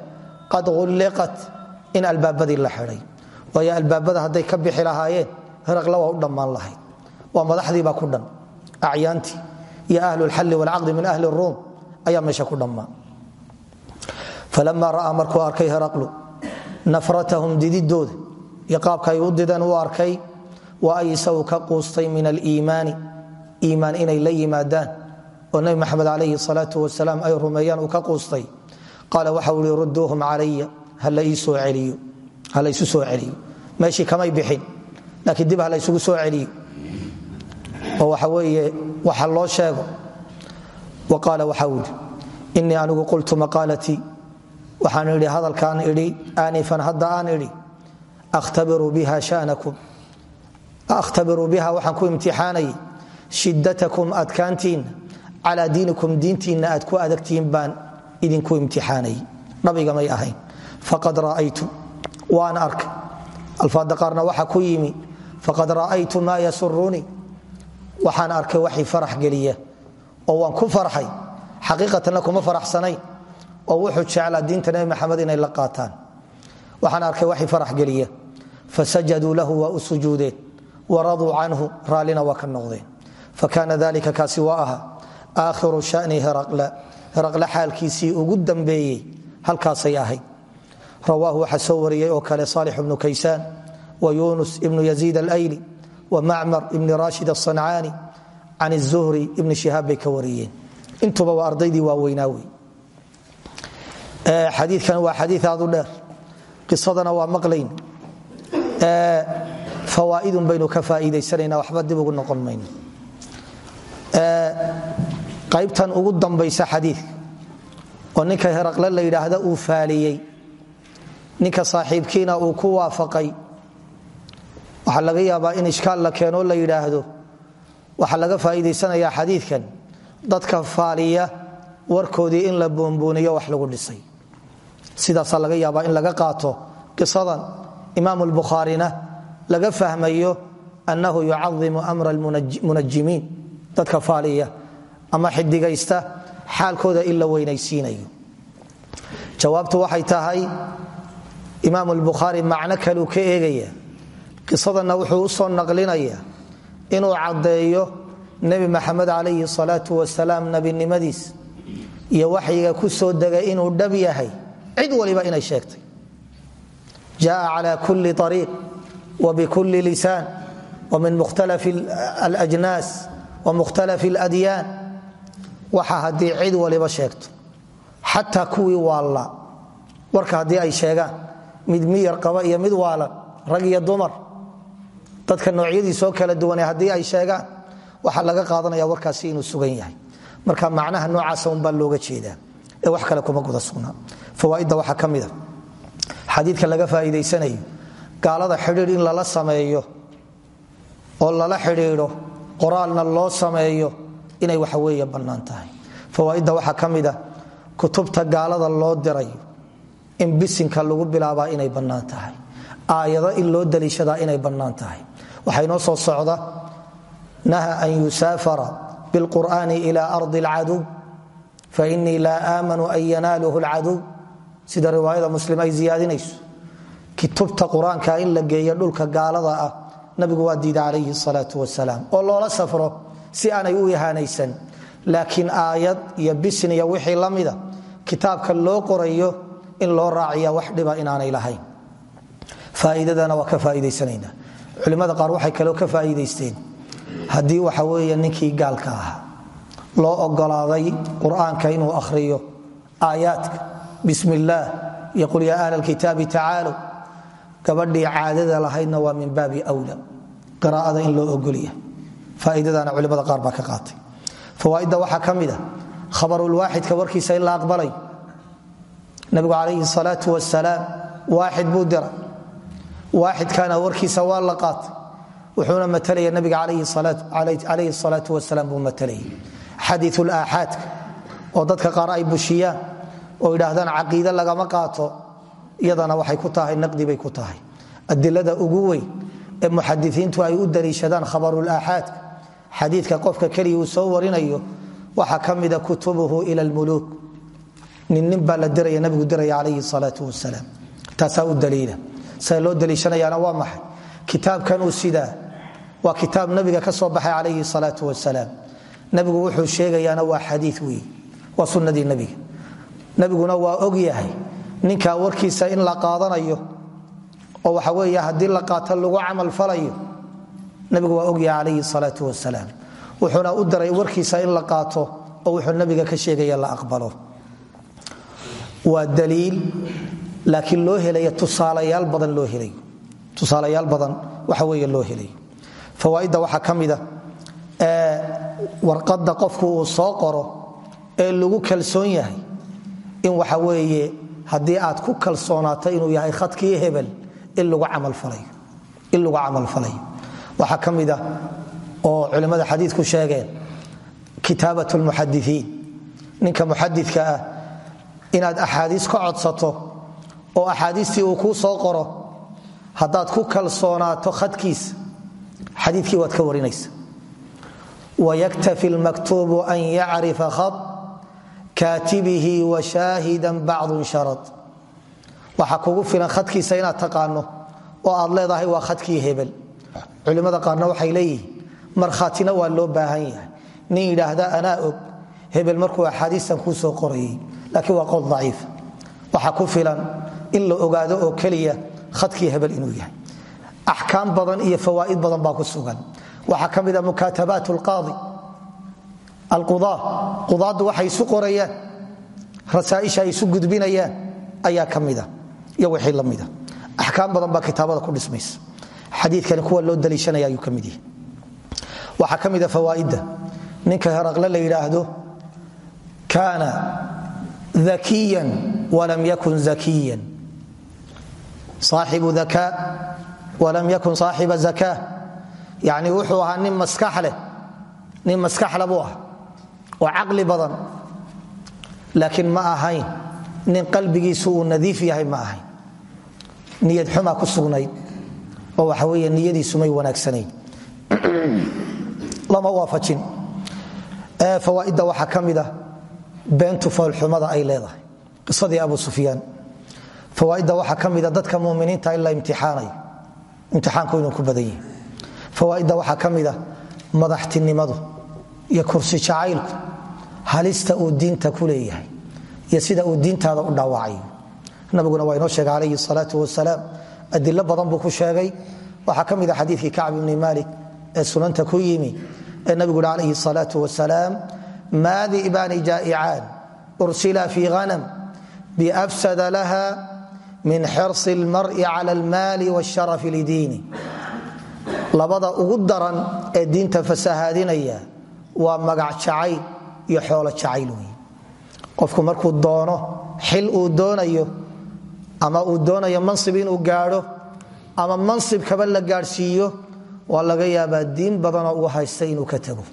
qad ulliqat in albaabadii la xidhay waayo albaabada hadday ka bixi lahaayeen hiraqla waa u dhammaan lahayd. Waa madaxdiibaa ku dhan. Acyaantii iyo ahlulxalli walcaqdi min ahli ruum ayaa meesha ku dhammaa falama ra'aa markuu arkay hiraqlu nafratahum dididooda iyo qaabka u dideen uu arkay wa aysa uu ka quustay min aliimaani iimaan inay la yimaadaan oo nebi maxamed calayhi salaatu wasalaam ay rumeeyaan uu ka quustay. Qaala waxa uu ihi ruduuhum calaya ha laysu soo celiyo meeshii kamay bixin laakiin dib ha laysugu soo celiyo. Oo waxa weeye waxa loo sheego. Wa qaala waxa uu qultu maqaalatii waxaan idhi hadalkaan idhi aanifan hadda aan idhi akhtabiruu biha shanakum. Akhtabiruu biha waxaan ku imtixaanayay shidatakum adkaantiinna calaa diinikum diintiinna aad ku adagtihiin baan idinku imtixaanayay. Nabigamay ahayn. Faqad ra'aytu waan arkay alfaada qaarna waxa ku yimi faqad ra'aytu maa yasurunii waxaan arkay waxii farax geliya oo waan ku farxay xaqiiqatanna kuma faraxsanayn oo wuxuu jeclaa diinta nebi maxamed inay la qaataan. Waxaan arkay waxii farax geliya fasajaduu lahu waa u sujuudeen waraduu canhu raallina waa ka noqdeen. Fakana dalika kaasi aakhiru shani heraqla heraqle xaalkiisii ugu dambeeyey halkaasay ahayd rawaahu waxaa soo wariyey oo kale saalix ibnu kaysaan wa yunus ibnu yaziid alayli wa macmar ibni rashid asancaani can الzuhri ibni shihaab bay ka wariyeen. Intuba waa ardaydii waaweynaa wey. Xadiikan waa xadii aad u dheer. Qisadana waa maqlayn. Fawaaidun baynu ka faaiidaysanayna waxba dib ugu noqon mayno. Qaybtan ugu dambaysa xadiika oo ninka heraqle la yidhaahda uu faaliyey ninka saaxiibkiina uu ku waafaqay. Waxaa laga yaabaa in ishkaal la keenoo la yidhaahdo. Waxaa laga faaiidaysanayaa xadiidkan. Dadka faaliya warkoodii in la boonbooniyo wax lagu dhisay. Sidaasaa laga yaabaa in laga qaato qisadan. Imaam lbukhaarina laga fahmayo annahu yucadimu amra almunajimiin dadka faaliya ama xidigaysta xaalkooda in weynaysiinayo. Jawaabtu waxay tahay imaam lbukhaari macno kaluu ka eegaya. Qisadanna wuxuu u soo naqlinaya inuu caddeeyo nebi maxamed calayhi salaatu wasalaam nebinimadiis iyo waxyiga ku soo degay inuu dhab yahay. Cid waliba inay sheegtay. Jaa cala kulli ariiq wbikuli lisaan wmin mukhtalaf alajnaas wamukhtalaf aladyaan waxa haddii cid waliba sheegto. Xataa kuwii waalla warka haddii ay sheegaan mid miyar qaba iyo mid waalan rag iyo dumar. Dadka noocyadiisoo kala duwane haddii ay sheegaan waxaa laga qaadanaya warkaasi inuu sugan yahay. Marka macnaha noocaasa unbaa looga jeedaa ee wax kale kuma guda sugnaa fawaaidda waxaa ka mida xadiidka laga faa'iidaysanayo gaalada xidhiidh in lala sameeyo oo lala xidhiidho qoraalna loo sameeyo inay waxaweeye bannaan tahay. Fawaaidda waxaa ka mida kutubta gaalada loo dirayo in bisinka lagu bilaabaa inay bannaan tahay. Aayado in loo daliishadaa inay bannaan tahay. Waxaa inoo soo socda naha an yusaafara bilqur'aani ila ardi alcaduw fainii laa aamanu an yanaaluhu alcaduw. Sida riwaayada muslim ay ziyaadinayso. Kitubta in la geeyo dhulka gaalada ah nabigu waa diida calayhi salaau wasalaam oo loola safro si aanay u ihaanaysan. Laakiin aayad iyo bisin iyo wixii la mida loo qorayo in loo raaciya wax dhiba inaanay lahayn. Faaiidadana waa ka faaiidaysanayna culimmada qaar waxay kaloo ka faaiidaysteen. Haddii waxa weeye ninkii gaalka ahaa loo ogolaaday qur'aanka inuu akhriyo aayaadka bismi illaah iyo qul yaa ahla alkitaabi tacaalow gabadhii waa min baabi wla qiraa'ada in loo ogolya faa'iidadana culimmada qaar baa ka qaatay. Fawaaidda waxaa ka mid a khabarulwaaxidka warkiisa in la aqbalay nabigu calayhi salaau wasalaam waaxid buu diray. Waaxidkana warkiisa waa la qaatay. Wuxuuna matalaya nabiga calayhi salaau wasalaam buu matalayay xadiiul aaxaadka oo dadka qaar ay bushiyaan oo yidhaahdaan caqiide lagama qaato iyadana waxay ku tahay naqdi bay ku tahay. Adilada ugu weyn ee muxadisiintu ay u daliishadaan khabarul aaxaadka xadiidka qofka keliya uu soo warinayo waxaa ka mida kutubuhu ila lmuluuk nin nin baa la diraya nabigu diraya calayhi salaau wasalaam taasaa u daliila. Daliishanayaana waa maxay? Kitaabkan uu sidaa. Waa kitaab nabiga ka soo baxay calayhi salaau wasalaam nabigu wuxuu sheegayaana waa xadii wey waa sunnadii nabiga. Nabiguna waa og yahay ninkaa warkiisa in la qaadanayo oo waxa weeye haddii la qaato lagu camal falayo nabigu waa ogyahay calayhi salaau wasalaam wuxuuna u daray warkiisa in la qaato oo wuxuu nabiga ka sheegaya la aqbalo waa daliil laakiin loo helaya tusaalayaal badan loo helayo tusaalayaal badan waxa weeye loo helayo fawaaidda waxaa ka mida ee warqadda qofku soo qoro ee lagu kalsoon yahay in waxa weeye haddii aad ku kalsoonaato inuu yahay khadkii hebel in lagu camalfalayo waxaa ka mida oo culimmada xadiidku sheegeen kitaabat lmuxadiiin ninka muxadidka ah inaad axaadiis ka codsato oo axaadiistii uu kuu soo qoro haddaad ku kalsoonaato khadkiisa xadiikii waad ka warinaysa. Wayaktafi lmaktuubu an yacrifa khad kaatibihi wa shaahidan bacdun sharad. Waxaa kugu filan khadkiisa inaad taqaano oo aad leedahay waa khadkii hebel. Culimmada qaarna waxay leeyihiin markhaatina waa loo baahan yahay. Nin yidhaahda anaa og hebel markuu axaadiistan kuu soo qorayay laakiin waa qowl daciif. Waxaa ku filan in la ogaado oo keliya khadkii hebel inuu yahay. Axkaam badan iyo fawaa'id badan baa ku sugan. Waxaa ka mida mukaatabaat lqaadi alqudaa. Qudaaddu waxay isu qorayaan. Rasaaisha ay isu gudbinayaan ayaa ka mida iyo wixii la mida axkaam badan baa kitaabada ku dhismaysa xadiikani kuwa loo daliishanaya ayuu ka mid yahay. Waxaa ninka heraqle la yidhaahdo kaana dakiyan walam yakun zakiyan. Saaxibu dakaa walam yakun saaxiba zakaa yacni wuxuu ahaa nin maskax leh nin maskaxle buu ah oo caqli badan. Laakiin ma ahayn nin qalbigiisu uu nadiif yahay ma ahayn. Niyad xumaa ku sugnayd oo waxa waxaa ka mida beentu foolxumada ay leedahay. Qisadii abu sufyaan. Fawaaidda waxaa ka dadka muminiinta in la imtixaanayo. Imtixaanku inuu ku badan yahi fawaaidda waxaa ka madaxtinimadu iyo kursi jacaylku halista uu diinta ku leeyahay iyo sida uu diintaada u dhaawacayo. Nabiguna waa inoo sheegay calayhi salaau wasalaam adilo badan buu ku sheegay. Waxaa ka mida xadiikii kacb ibni malik ee sunanta ku yimi ee nabigu hi calayhi wasalaam maa di'baani jaa'icaan ursila fii hanam biafsada laha min xirsi اlmar'i cala almaali wاsharafi lidiini labada ugu daran ee diinta fasahaadinaya waa magac jacayl iyo xoolo jacayl wey qofku markuu doono xil uu doonayo ama uu doonayo mansib inuu gaadho ama mansib kaba la gaadhsiiyo waa laga yaabaa diin badanoo uu haystay inuu ka tago.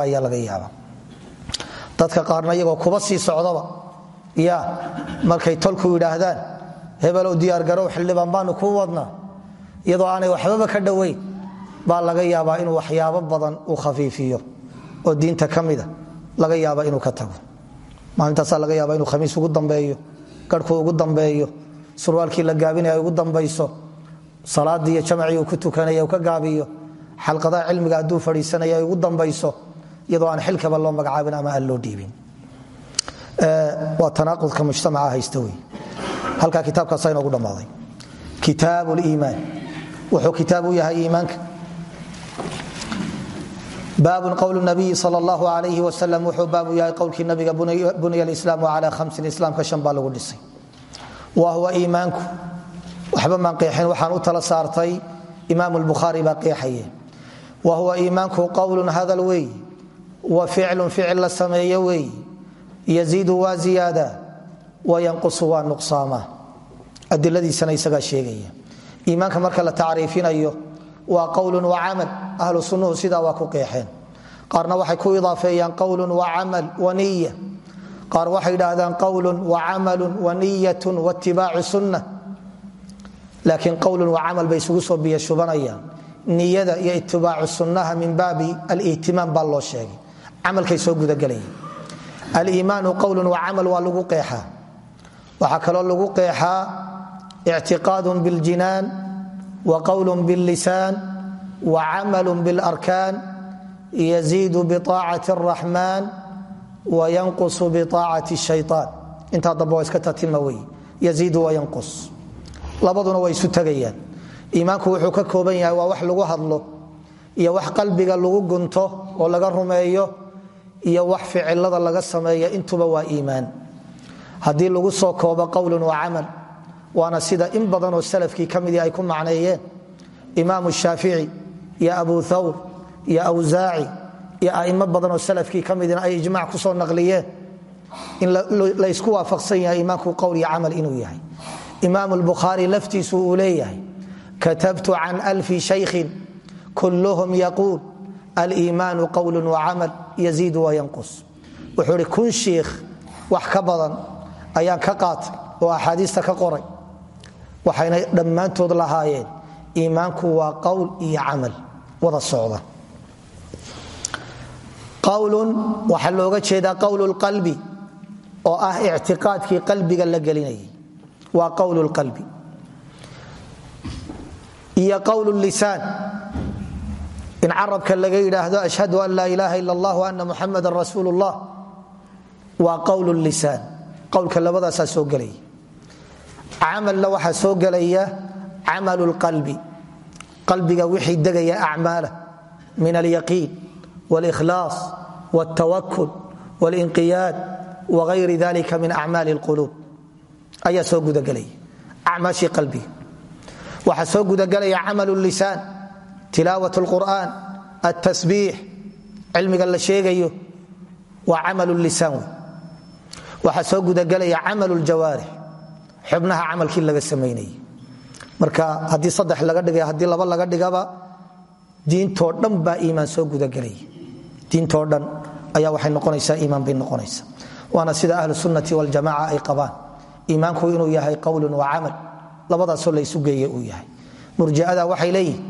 Ayaa laga yaaba dadka qaarna iyagoo kuba sii socdaba ya markay tolku yidhaahdaan hebelow diyaargarow xildhibaan baanu kuu wadnaa. Iyadoo aanay waxbaba ka dhoweyn baa laga yaabaa inuu waxyaabo badan uu khafiifiyo oo diinta ka laga yaaba inuu ka tago. Maalintaasaa laga yaaba inuu khamiis ugu dambeeyo garhku ugu dambeeyo surwaalkii la gaabinaya ugu dambayso salaadii jamacii uu ku tukanaya ka gaabiyo xalqadaha cilmiga hadduu fadhiisanaya ugu dambayso iyadoo aan xilkaba loo magacaabin ama aan loo dhiibin. Waa tanaaqudka mujtamaca haysta wey halkaa kitaabkaasa inoogu dhammaaday. Kitaab liimaan wuxuu kitaab u yahay iimaanka. Baabun qowl nabiyi sal allahu alayhi wasalam wuxuu baabu yahay qowlkii nabiga bunya alislaamu cala hamsin islaamka shan baa lagu dhisay. Wa huwa iimaanku. Waxba maan qeexin. Waxaan u tala saartay imaam lbukhaari baa qeexaye wa huwa iimaanku qowlun hadal weey wa ficlun ficil la sameeyo weey yaziidu waa ziyaada wa yanqusu waa nuqsaama. Adiladiisana isagaa sheegaya. Iimaanka marka la tacriifinayo waa qowlun wa camal. Ahlu sunnuhu sidaa waa ku qeexeen. Qaarna waxay ku idaafeeyaan qowlun wa camal wa niya qaar waxay idhaahdaan qowlun wa camalun wa niyatun waitibaacu sunna. Laakiin qowlun wa camal bay isugu soo biyashubanayaan. Niyada iyo itibaacu sunnaha min baabi alihtimaam baa loo sheegay camalkay soo gudagelaya aliimaanu qowlun wa camal waa lagu qeexaa waxaa kaloo lagu qeexaa ictiqaadun biاljinaan wa qowlun biاllisaan wa camalun biاlarkaan yaziidu biطaacati الraxmaan wa yanqusu biطaacati الshayطaan intaa dambe waa iska tatilma wey yaziidu wa yanqus labaduna way isu tegayaan iimaanku wuxuu ka kooban yahay waa wax lagu hadlo iyo wax qalbiga lagu gunto oo laga rumeeyo iyo wax ficilada laga sameeya intuba waa iimaan. Haddii lagu soo koobo qowlun wa camal waana sida in badan oo salafkii ka midii ay ku macneeyeen. Imaamu shaafici iyo abu thawr iyo awsaaci iyo aimo badan oo salafkii ka midina ay ijmac ku soo naqliyeen. In laysku waafaqsan yahay iimaanku qowl iyo camal inuu yahay. Imaam lbukhaari laftiisu uu leeyahay katabtu can alfi shaykhin kulluhum yaquul aliimaanu qowlun wa camal yaziidu wa yanqus. Wuxuu kun shiikh wax ka badan ayaan ka qaatay oo axaadiista ka qoray. Waxayna dhammaantood lahaayeen iimaanku waa qowl iyo camal. Wada socda. Qowlun waxaa looga jeedaa qowl lqalbi oo ah ictiqaadkii qalbiga la gelinayay. Waa qowl lqalbi iyo qowl lisaan in carabka laga yidhaahdo ashhadu an laa ilaaha ila allah ana muxamadan rasuul llah waa qowl lisaan qowlka labadaasaa soo gelaya camalna waxaa soo gelaya camal lqalbi qalbiga wixii degaya acmaala min alyaqiin wاlkhlaas wاltawakul wاlinqiyaad wagayri dalika min acmaali اlquluub ayaa soo gudagelaya acmaashii qalbiga waxaa soo gudagelaya camal lisaan tilaawat اlqur'an altasbiix cilmiga la sheegayo waa camal lisaan waxaa soo gudagelaya camal ljawaarix xubnaha camalkii laga samaynayay marka haddii saddex laga dhigay haddii laba laga dhigaba diintoo dhan baa iimaan soo gudagelaya diintoo dhan ayaa waxay noqonaysaa iimaan bay noqonaysa waana sida ahlu sunnati waljamaca ay qabaan. Iimaanku inuu yahay qowlun wa camal labadaasoo laysu geeye uu yahay. Murjiada waxay leeyihiin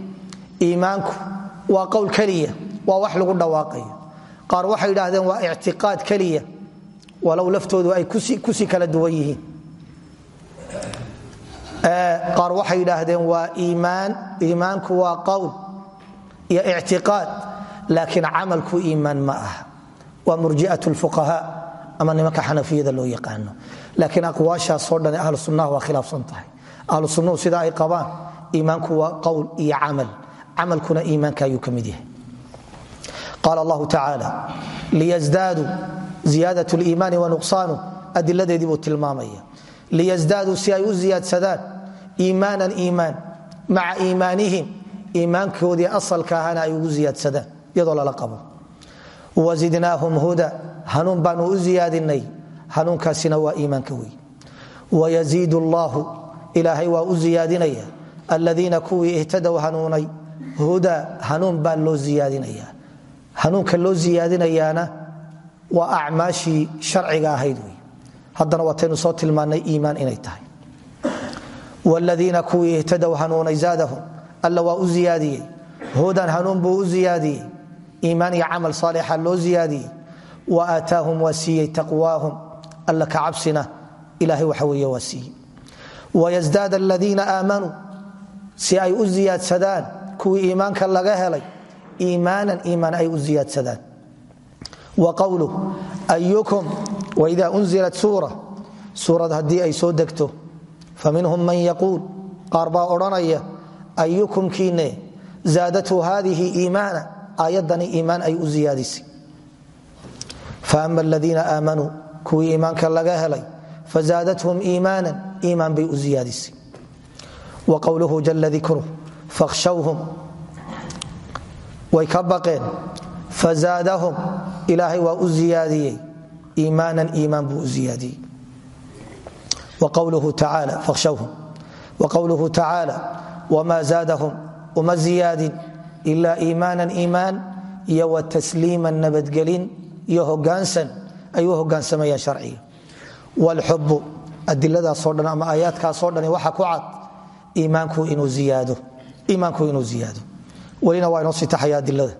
iimaanku waa qowl keliya waa wax lagu dhawaaqayo qaar waxay idhaahdeen waa ictiqaad keliya walow laftoodu ay ku sii kala duwan yihiin. Qaar waxay idhaahdeen waa iimaan iimaanku waa qowl iyo ictiqaad laakiin camalku iimaan ma aha. Waa murjiat lfuqahaa ama nimanka xanafiyada loo yaqaano. Laakiin aqwaashaasoo dhan ahlu sunnaha waa khilaafsan tahay. Ahlu sunnuhu sida ay qabaan iimaanku waa qowl iyo camal camalkuna iimaanka ayuu ka mid yahay qaal allahu tacaala liyasdaaduu ziyaadaة اliimaani wanuqsaanu adiladeedii buu tilmaamaya liyasdaaduu si ay u ziyaadsadaan iimaanan iimaan maca iimaanihim iimaankoodii asalka ahana ay ugu ziyaadsadaan iyadoo lala qabo wazidnaahum huda hanuun baanu u ziyaadinay hanuunkaasina waa iimaanka wey wayaziid اllahu ilaahay waa u ziyaadinaya aladiina kuwii ihtadow hanuunay huda hanuun baa loo ziyaadinaya. Hanuunka loo ziyaadinayaana waa acmaashii sharciga ahayd wey haddana waataynu soo tilmaannay iimaan inay tahay. Wladiina kuwii ihtadow hanuunay zaadahum alla waa u hudan hanuun buu u ziyaadiyey. Iimaan iyo camal loo ziyaadiyey. Wa aataahum waa taqwaahum. Alla ka cabsina ilahay waxa weeye waa siiyey. Wayasdaad aladiina aamanuu si ay u ziyaadsadaan kuwii iimaanka laga helay iimaanan iimaan ay u ziyaadsadaan wa qowluh ayukum waida unzilat suura suurad haddii ay soo degto faminhum man yaquul qaar baa odhanaya ayukum kiine zaadathu haadihi iimaana iimaan ay u ziyaadisay. Faama aladiina aamanuu kuwii iimaanka laga helay fazaadathum iimaanan iimaan bay u ziyaadisay. Wa qowluhu dikruh fakhshawhum way ka baqeen fazaadahum ilaahay waa u ziyaadiyey iimaanan iimaan buu u ziyaadiyey wqowluhu tacaala wma zaadahum uma ziyaadin ila iimaanan iimaan iyo wa tasliiman nabadgelin iyo hogaansan ay u hogaansamayaan sharciga wlxubu adiladaasoo dhan ama aayaadkaasoo dhani waxa ku cad iimaanku inuu ziyaado welina waa inoo sitaxaya adilada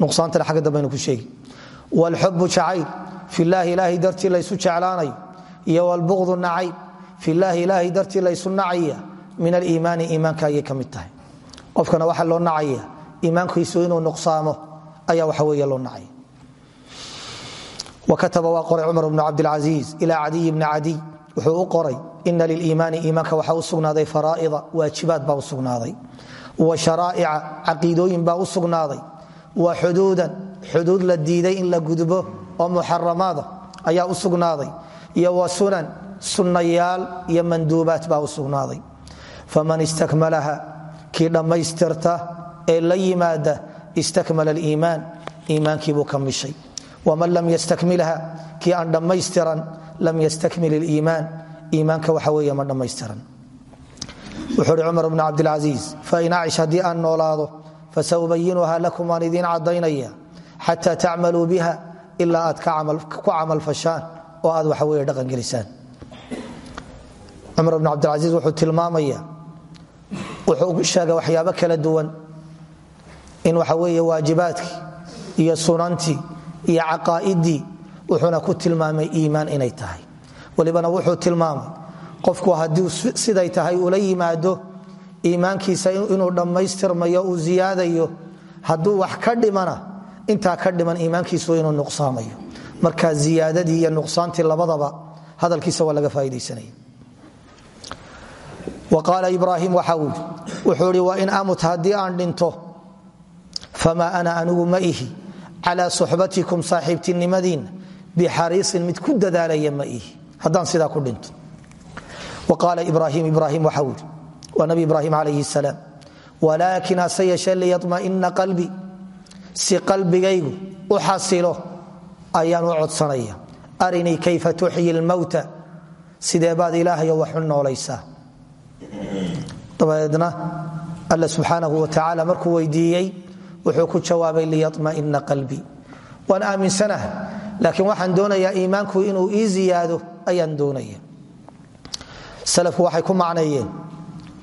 nuqsaantana xagga dambaynu ku sheegi. Wlxubu jacayl. Filaahi ilaahay dartii laysu jeclaanayo. Iyo wlbuqdu nacayb filaahi ilaahay dartii laysu nacaya. Min aliimaani iimaanka ayay ka mid tahay. Qofkana waxa loo nacaya iimaankiisu inuu nuqsaamo ayaa waxa wey loo nacaya. Wakataba waa qoray cumar bnu cabdilcaiiz ilaa cadiy bni cadiy. Wuxuu u qoray ina liliimaani iimaanka waxaa u sugnaaday faraa'ida waajibaad baa u sugnaaday wa sharaa'ica caqiidooyin baa u sugnaaday. Wa xuduudan xuduud la diiday in la gudbo oo muxaramaada ayaa u sugnaaday. Iyo wa sunan sunnayaal iyo manduubaat baa u sugnaaday. Faman istakmalaha kii dhammaystirta ee la yimaada istakmala aliimaan iimaankiibuu ka mishay. Waman lam yastakmilha kii aan dhammaystiran lam yastakmil iliimaan iimaanka waxa weeye ma dhammaystiran wuxuu uhi cumar bnu cabdilcaiiz fain acish haddii aan noolaado fasaubayinuha lakum waan idiin caddaynaya xata tacmaluu biha ilaa aad ku camalfashaan oo aad waxa weye dhaqangelisaan cumar bnu cabdilcaiiz wuxuu tilmaamaya wuxuu sheegay waxyaabo kala duwan in waxa weeye waajibaadkii iyo sunantii iyo caqaa'idii wuxuuna ku tilmaamay iimaan inay tahay. Walibana wuxuu tilmaamay qofku haddii siday tahay ula yimaado iimaankiisa inuu dhammaystirmayo uu ziyaadayo hadduu wax ka dhimana intaa ka dhiman iimaankiisu inuu nuqsaamayo. Marka ziyaadadii iyo nuqsaantii labadaba hadalkiisa waa laga faa'idaysanaya qaala ibraahim waxa uu wuxuu ihi wain amut haddii aan dhinto famaa ana anigu ma ihi. Calaa suxbatikum saaxiibtinimadiinna bixariisin mid ku dadaalaya ma ihi. Haddaan ku dhinto qaala ibraahim ibraahim waxa ihi waa nabi ibraahim calayhi salaam walaakin hase yeeshee liyaطma'ina qalbi si qalbigaygu u xasilo ayaan u codsanaya arinii kayfa tuxyi lmowta sidee baad ilaahayo wax u noolaysaa? Dabadeedna alla subxaanahu watacaala markuu weydiiyey wuxuu ku jawaabay liyaطma'ina qalbii waan aaminsanaha laakiin waxaan doonayaa iimaanku inuu ii ziyaado ayaan doonaya salafku waxay ku macneeyeen.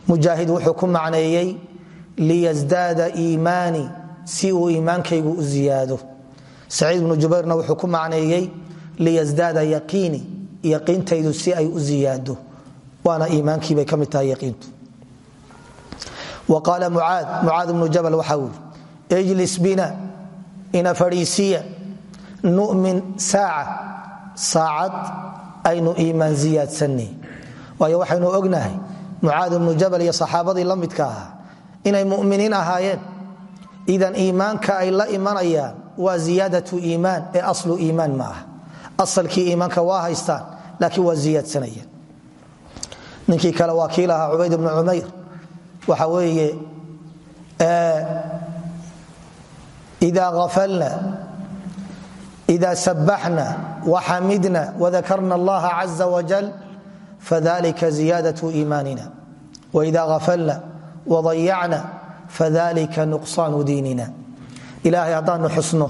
Mujaahid wuxuu ku macneeyey liyasdaada iimaani si uu iimaankaygu u ziyaado. Saciid ibnu jubayrna wuxuu ku macneeyey liyasdaada yaqiini yaqiintaydu si ay u ziyaado. Waana iimaankiibay ka mid tahay yaqiintu. Wa qaala mucaad mucaad ibnu jabal waxaa wuri ijlis bina ina fadhiisiya nu'min saaca saacad aynu iimaan ziyaadsanay waayo waxaynu ognahay mucaad ibnu jabal iyo saxaabadii la midka ahaa inay muminiin ahaayeen. Idan iimaanka ay la imanayaan waa ziyaadatu iimaan ee aslu iimaan ma aha. Asalkii iimaanka waa haystaan laakiin waa ziyaadsanayeen ninkii kale waa kii lahaa cubayd waxa weeye ida afalna ida sabaxna waxamidna wadakarna allaha caza wajal fadalika ziyaadatu iimaanina waida afalna wadayacna fadalika nuqsaanu diinina ilaahay haddaanu xusno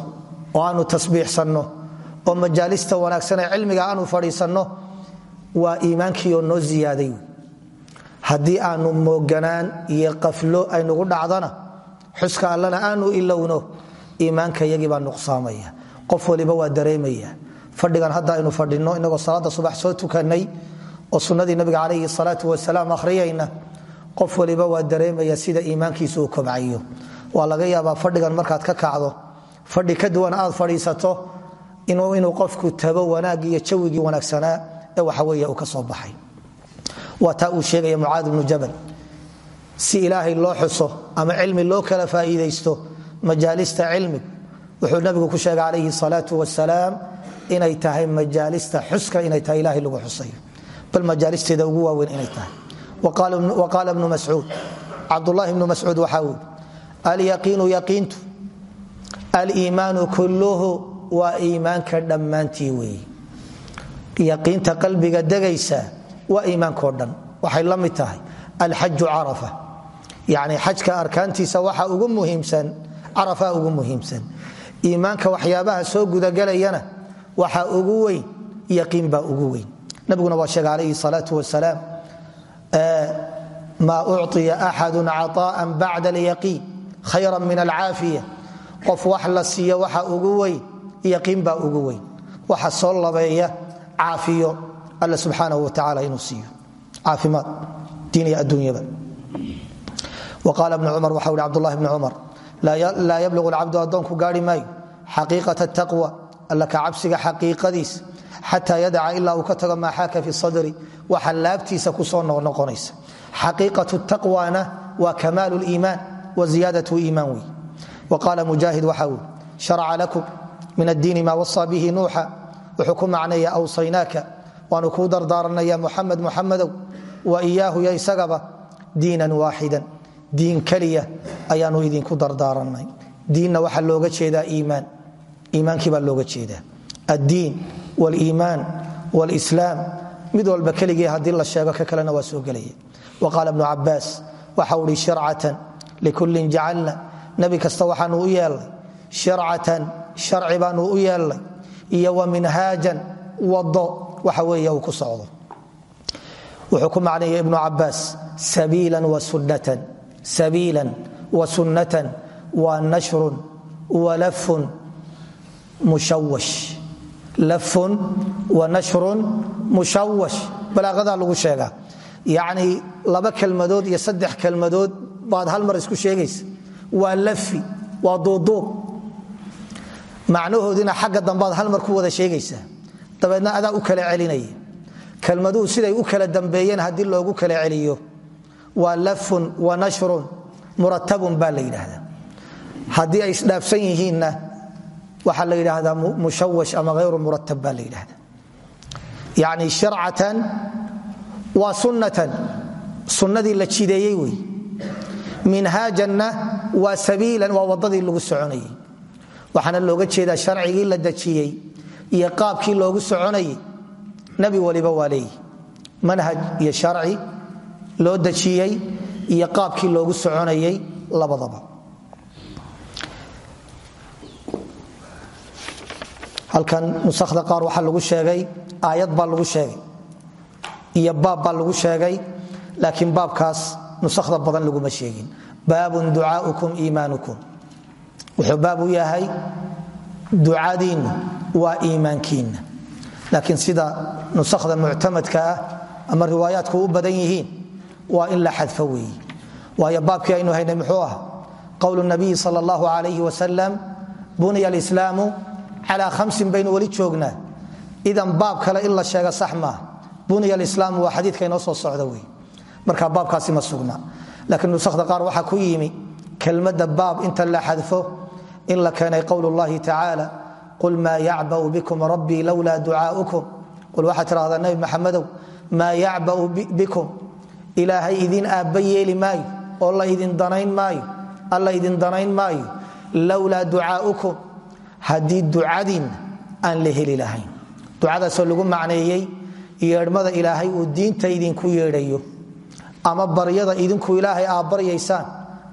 oo aanu tasbiixsanno oo majaalista wanaagsan ee cilmiga aanu fadhiisanno waa iimaankiioo noo ziyaaday haddii aanu mooganaan iyo qaflo aynugu dhacdana xuska allana aanu ilowno iimaanka iyagii baa nuqsaamaya qof waliba waa dareemaya fadhigan hadda aynu fadhinno inagoo salaada subax oo sunnadii nabiga calayhi salaatu wasalaam akhriyayna qof waliba waa dareemaya sida iimaankiisu uu kobcayo. Waa laga yaabaa fadhigan markaad ka kacdo fadhi ka duwan aad fadhiisato inuu qofku tago wanaagii iyo jawigii wanaagsanaa ee waxaweeye uu ka soo baxay. Waa taa uu sheegaya mucaad ibnu jabal si ilaahay loo xuso ama cilmi loo kala faa'iidaysto majaalista cilmig wuxuu nabigu ku sheegay calayhi salaatu wasalaam inay tahay majaalista xuska inay tahay ilahay lagu xusayo bal majaalisteeda ugu waaweyn inay tahay. Wa qaala bnu mascuud cabdulahi bnu mascuud waxaa wuri alyaqiinu yaqiintu aliimaanu kulluhu waa iimaanka dhammaantii weeye yaqiinta qalbiga degaysa waa iimaankao dhan. Waxay la mid tahay alxaju carafa. Yani xajka arkaantiisa waxa ugu muhiimsan carafa ugu muhiimsan. Iimaanka waxyaabaha soo gudagelayana waxa ugu weyn yaqiin baa ugu weyn nabiguna waa sheegay alayhi salaau wasalaam maa uciya axadu caطaءan bacda alyaqiin khayra min alcaafiya. Qof wax la siiyo waxa ugu weyn yaqiin baa ugu weyn. Waxa soo labeeya caafiyo alla subxaanahu wa tacaala inuu siiyo. Caafimaad diin iyo adduunyaba wa qaala bnu cumar waxa uhi cbdullahi bni cumar laa yabluqu alcabdu addoonku gaari maayo. Xaqiiqata taqwa alla ka cabsiga xaqiiqadiis xataa yadaca ilaa uu ka tago maa xaaka fi sadri waxa laabtiisa ku soo noqnoqonaysa xaqiiqatu taqwana waa kamaalu liimaan wa ziyaadatu iimaan wey wa qaala mujaahid waxa ui sharaca lakum min addiini maa wasaa bihi nuuxa. Wuxuu ku macnaya awsaynaaka waanu kuu dardaaranaya muxamed muxamadow wa iyaahu yo isagaba diinan waaxidan. Diin keliya ayaanu idinku dardaaranay diinna waxaa looga jeedaa iimaan. Iimaankii baa looga jeedaa. Addiin waliimaan walislaam mid walba keligii haddii la sheego ka kalena waa soo gelaya. Wa qaala bnu cabaas waxa uhi shircatan likullin jacalna. Nebi kasta waxaanu u yeelnay shircatan sharci baanu u yeelnay iyo wa minhaajan wado waxa weeye uu ku socdo. Wuxuu ku macnaya ibnu cabaas sabiilan wa sunnatan wa nashrun wa lafun mushawash lafun wa nashrun mushawash balaaqadaa lagu sheegaa. Yacnii laba kelmadood iyo saddex kelmadood baad hal mar isku sheegaysa. Waa lafi waa duuduub. Macnahoodina xagga dambaad hal mar ku wada sheegaysaa. Dabeedna adaa u kala celinaya kelmaduhu siday u kala dambeeyeen haddii loogu kala celiyo. Waa lafun wa nashrun muratabun baa la waxaa la yidhaahdaa mushawash ama hayru muratab la yidhahdaa yacni sharcatan waa sunnatan. Sunnadii la jideeyey wey. Minhaajanna waa sabiilan waa waddadii lagu soconayey. Waxaana looga jeedaa sharcigii la dejiyey iyo qaabkii loogu soconayey. Nebi waliba waa manhaj iyo sharci loo dejiyey iyo qaabkii loogu soconayey labadaba halkan nusakda qaar waxaa lagu sheegay aayad baa lagu sheegay iyo baab baa lagu sheegay laakiin baabkaas nusakda badan laguma sheegin. Baabun ducaaukum iimaanukum. Wuxuu baab u yahay ducadiinnu waa iimaankiinna. Laakiin sida nusakda muctamadka ah ama riwaayaadku u badan yihiin waa in la xadfo weeye waayo baabkii aynu haynay muxuu ah qowlu nabiyi sal allahu alayhi wasalam buniya alislaamu calaa hamsin baynu weli joognaa. Idan baab kale in la sheega sax maaha buniya alislaamu waa xadiidka inoo soo socda wey marka baabkaasi ma sugna. Laakiin nusakda qaar waxaa ku yimi kelmadda baab inta la xadfo in la keenay qowl qul maa yacbau bikum rabbii lowlaa ducaaukum qul waxaad tidhahdaa nabi maxamedow maa yacbau bikum. Ilaahay idin aabba yeeli maayo oo danayn maayo alla idin danayn maayo lowlaa ducaaukum haddii ducadiinna aan la heli lahayn. Ducadaasoo lagu macneeyey yeedhmada ilaahay uu diinta idinku yeedhayo ama baryada idinku ilaahay aad baryaysaan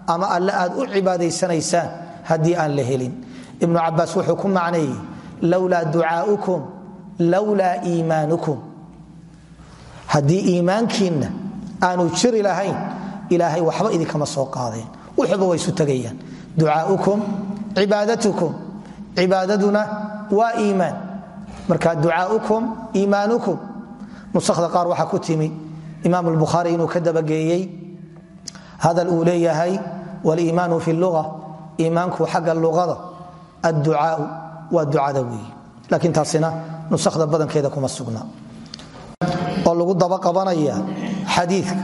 ama alle aad u cibaadaysanaysaan haddii aan la helin. Ibnu cabaas wuxuu ku macneeyey lowlaa ducaaukum lowlaa iimaanukum. Haddii iimaankiinna aanu jiri lahayn ilaahay waxba idinkama soo qaadeen. Wuxuba way isu tegayaan ducaaukum cibaadatukum cibaadaduna waa iimaan marka ducaaukum iimaanukum nusakda qaar waxaa ku timi imaam albukhaari inuu ka dabageeyey hadal uu leeyahay waliimaanu fi lua iimaanku xagga luqada adducaau waa ducada weeye laakiin taasina nusakda badankeeda kuma sugna oo lagu daba qabanaya xadiika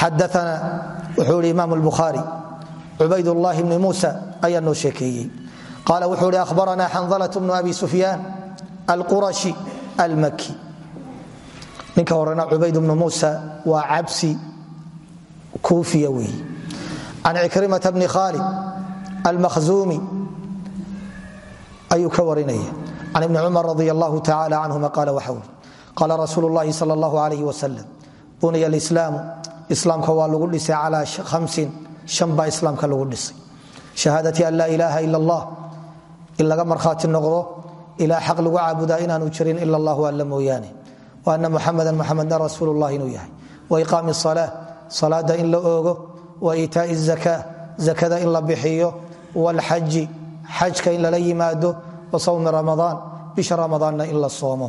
xadaana wuxuu ihi imaam albukhaari cubaydullahi bni muusa ayaa noo qaala wuxuu ihi ahbarana xandalat bnu abi sufyaan alqurashi almaki ninka horena cubayd bnu muusa waa cabsi kuufiya weeye can cikrimata bni khaalid almakhzuumi ayuu ka warinaya can ibni cumar radi allahu tacala canhuma qaala waxa uri qaala rasuulu llahi sal allahu alayh wasalam buniya alislaamu islaamka waa lagu dhisay calaa hamsin shan baa islaamka lagu dhisay shahaadati an laa ilaaha ila allah in laga markhaati noqdo ilaa xaq lagu caabudaa inaanu jirin ila allahu alla mooyaane. Wa ana muxamadan muxamedna rasuululah inuu yahay. Wa iqaami salaa salaada in la oogo. Wa iitaai zaka zakada in la bixiyo. Walxaji xajka in lala yimaado. Wa sawmi ramadaan bisha ramadaanna in la soomo.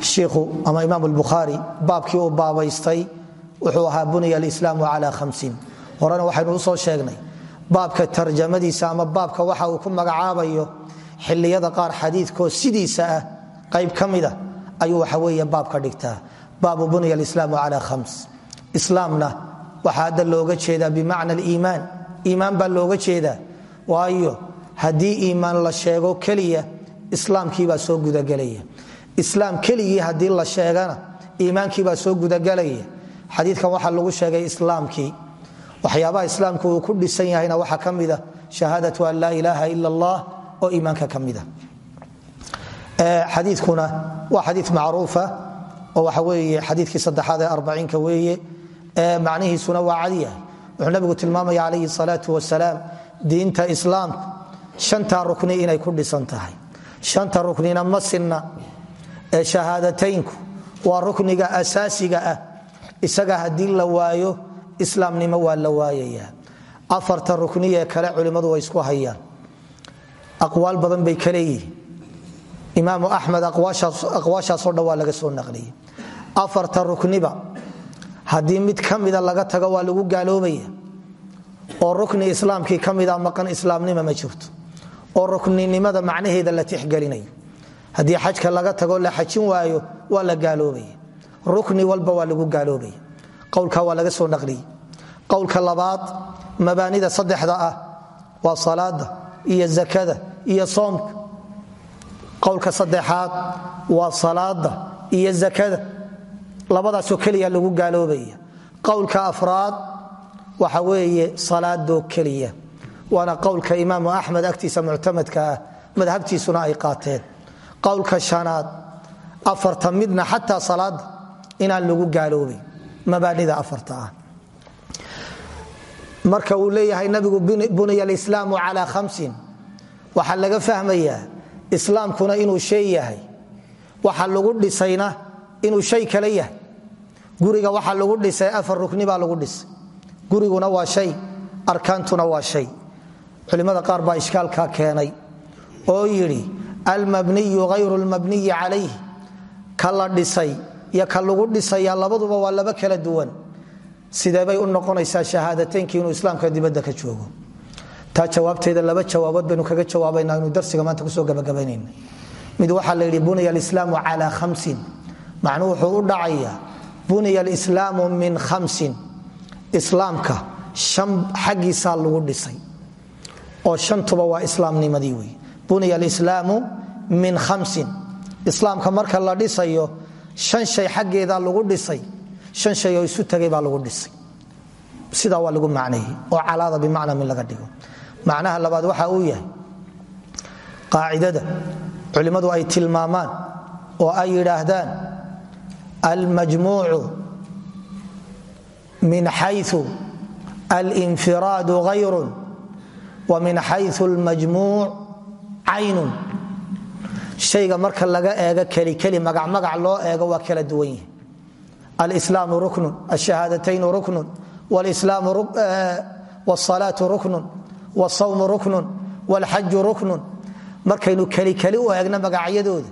Shiikhu ama imaam albukhaari baabkii uu baabaystay wuxuu ahaa bunya alislaamu cala hamsiin horena waxaynu u soo sheegnay baabka tarjamadiisa ama baabka waxa uu ku magacaabayo xiliyada qaar xadiidkoo sidiisa ah qayb ka mida ayuu waxa weeye baab ka dhigtaa. Baabu bunya alislaamu cala hams islaamna waxaa hadda looga jeedaa bimacna aliimaan. Iimaan baa looga jeedaa. Waayo haddii iimaan la sheego keliya islaamkiibaa soo gudagelaya. Islaam keligii haddii la sheegana iimaankiibaa soo gudagelaya. Xadiikan waxaa lagu sheegay islaamkii waxyaabaha islaamku uu ku dhisan yahayna waxaa ka mida shahaadatu an laa ilaaha ila allah oo iimaanka ka mida xadiikuna waa xadii macruufa oo waxa weeye xadiikii saddexaad ee arbaciinka weeye. Macnihiisuna waa cadiyahay wuxuu nabigu tilmaamaya calayhi salaatu wasalaam diinta islaamku shantaa rukni inay ku dhisan tahay. Shanta ruknina ma sinna. Ee shahaadateynku waa rukniga asaasiga ah. Isaga haddii la waayo islaamnimo waa la waayayaa afarta rukniyee kale culimmadu way isku hayaan. Aqwaal badan bay ka leeyihiin. Imaamu axmed aqwaashaasoo dhan waa laga soo naqliyey. Afarta rukniba haddii mid ka laga tago waa lagu gaaloobaya. Oo rukni islaamkii ka maqan islaamnima ma jirto. Oo rukninimada macnaheeda la tixgelinayo haddii xajka laga tago la xajin waayo waa la gaaloobaya. Rukni walba waa lagu gaaloobaya. Qowlka waa laga soo naqliyey qowlka labaad mabaanida saddexda ah waa salaada iyo zakada iyo soomka. Qowlka saddexaad waa salaada iyo zakada. Labadaasoo keliya lagu gaaloobaya. Qowlka afraad waxa weeye salaadoo keliya waana qowlka imaamu axmed agtiisa muctamadka ah madhabtiisuna ay qaateen. Qowlka shanaad afarta midna xataa salaada inaan lagu gaaloobay mabaanida afarta ah marka uu leeyahay nabigu buniya alislaamu calaa hamsin waxaa laga fahmayaa islaamkuna inuu shay yahay. Waxa lagu dhisayna inuu shay kale yahay. Guriga waxaa lagu dhisay afar rukni baa lagu dhisay. Guriguna waa shay arkaantuna waa shay. Culimmada qaar baa ishkaalkaa keenay oo yidhi almabniyu hayru lmabniyi calayh ka la dhisay iyo ka lagu dhisaya labaduba waa laba kala duwan sideebay u noqonaysaa shahaadateynki inuu islaamka dibadda ka joogo? Taa jawaabteeda laba jawaabood baynu kaga jawaabaynaa inuu darsiga maanta ku soo gabagabaynayna mid waxaa la yidhi buniya alislaamu calaa khamsin. Macnuu wuxuu u dhacayaa buniya alislaamu min khamsin. Islaamka shan xaggiisaa lagu dhisay oo shantuba waa islaamnimadii wey buniya alislaamu min khamsin. Islaamka marka la dhisayo shan shay xaggeedaa lagu dhisay shan shay oo isu tagay baa lagu dhisay. Sidaa waa lagu macneeyey oo calaada bimacna min laga dhigo. Macnaha labaad waxa uu yahay qaacidada culimmadu ay tilmaamaan oo ay yidhaahdaan almajmuucu min xayu alinfiraadu hayrun wa min xayu almajmuuc caynun. Shayga marka laga eego kelikeli magacmagac loo eego waa kala duwan yihi alslaamu ruknun ashahaadatayn ruknun wsalaatu ruknun wsawmu ruknun wlxaju ruknun markaynu kelikeli u eegno magacyadooda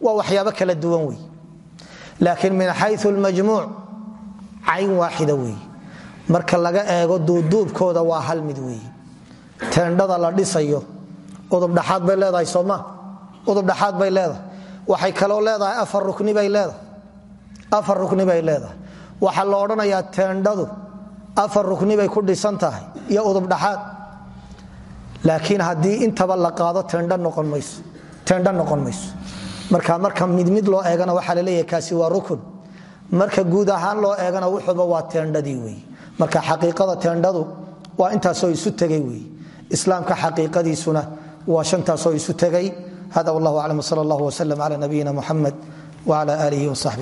waa waxyaabo kala duwan wey laakiin min xayu lmajmuuc cayn waaxida wey marka laga eego duuduubkooda waa hal mid wey teendhada la dhisayo udubdhaxaad bay leedahay sooma udubdhaxaad bay leedahay waxay kaloo leedahay afar rukni bay leedahay afar rukni bay leedahay. Waxaa la odhanayaa teendhadu afar rukni bay ku dhisan tahay iyo udubdhaxaad laakiin haddii intaba la qaado teendho noqon mayso marka marka mid mid loo eegana waxaa la leeyahay kaasi waa rukun. Marka guud ahaan loo eegana wuxuuba waa teendhadii wey marka xaqiiqada teendhadu waa intaasoo isu tegay wey islaamka xaqiiqadiisuna waa shantaasoo isu tegay. Hada wallah aclam sal allah wslm cla nabiyina muxamed wcla alihi wsaxbi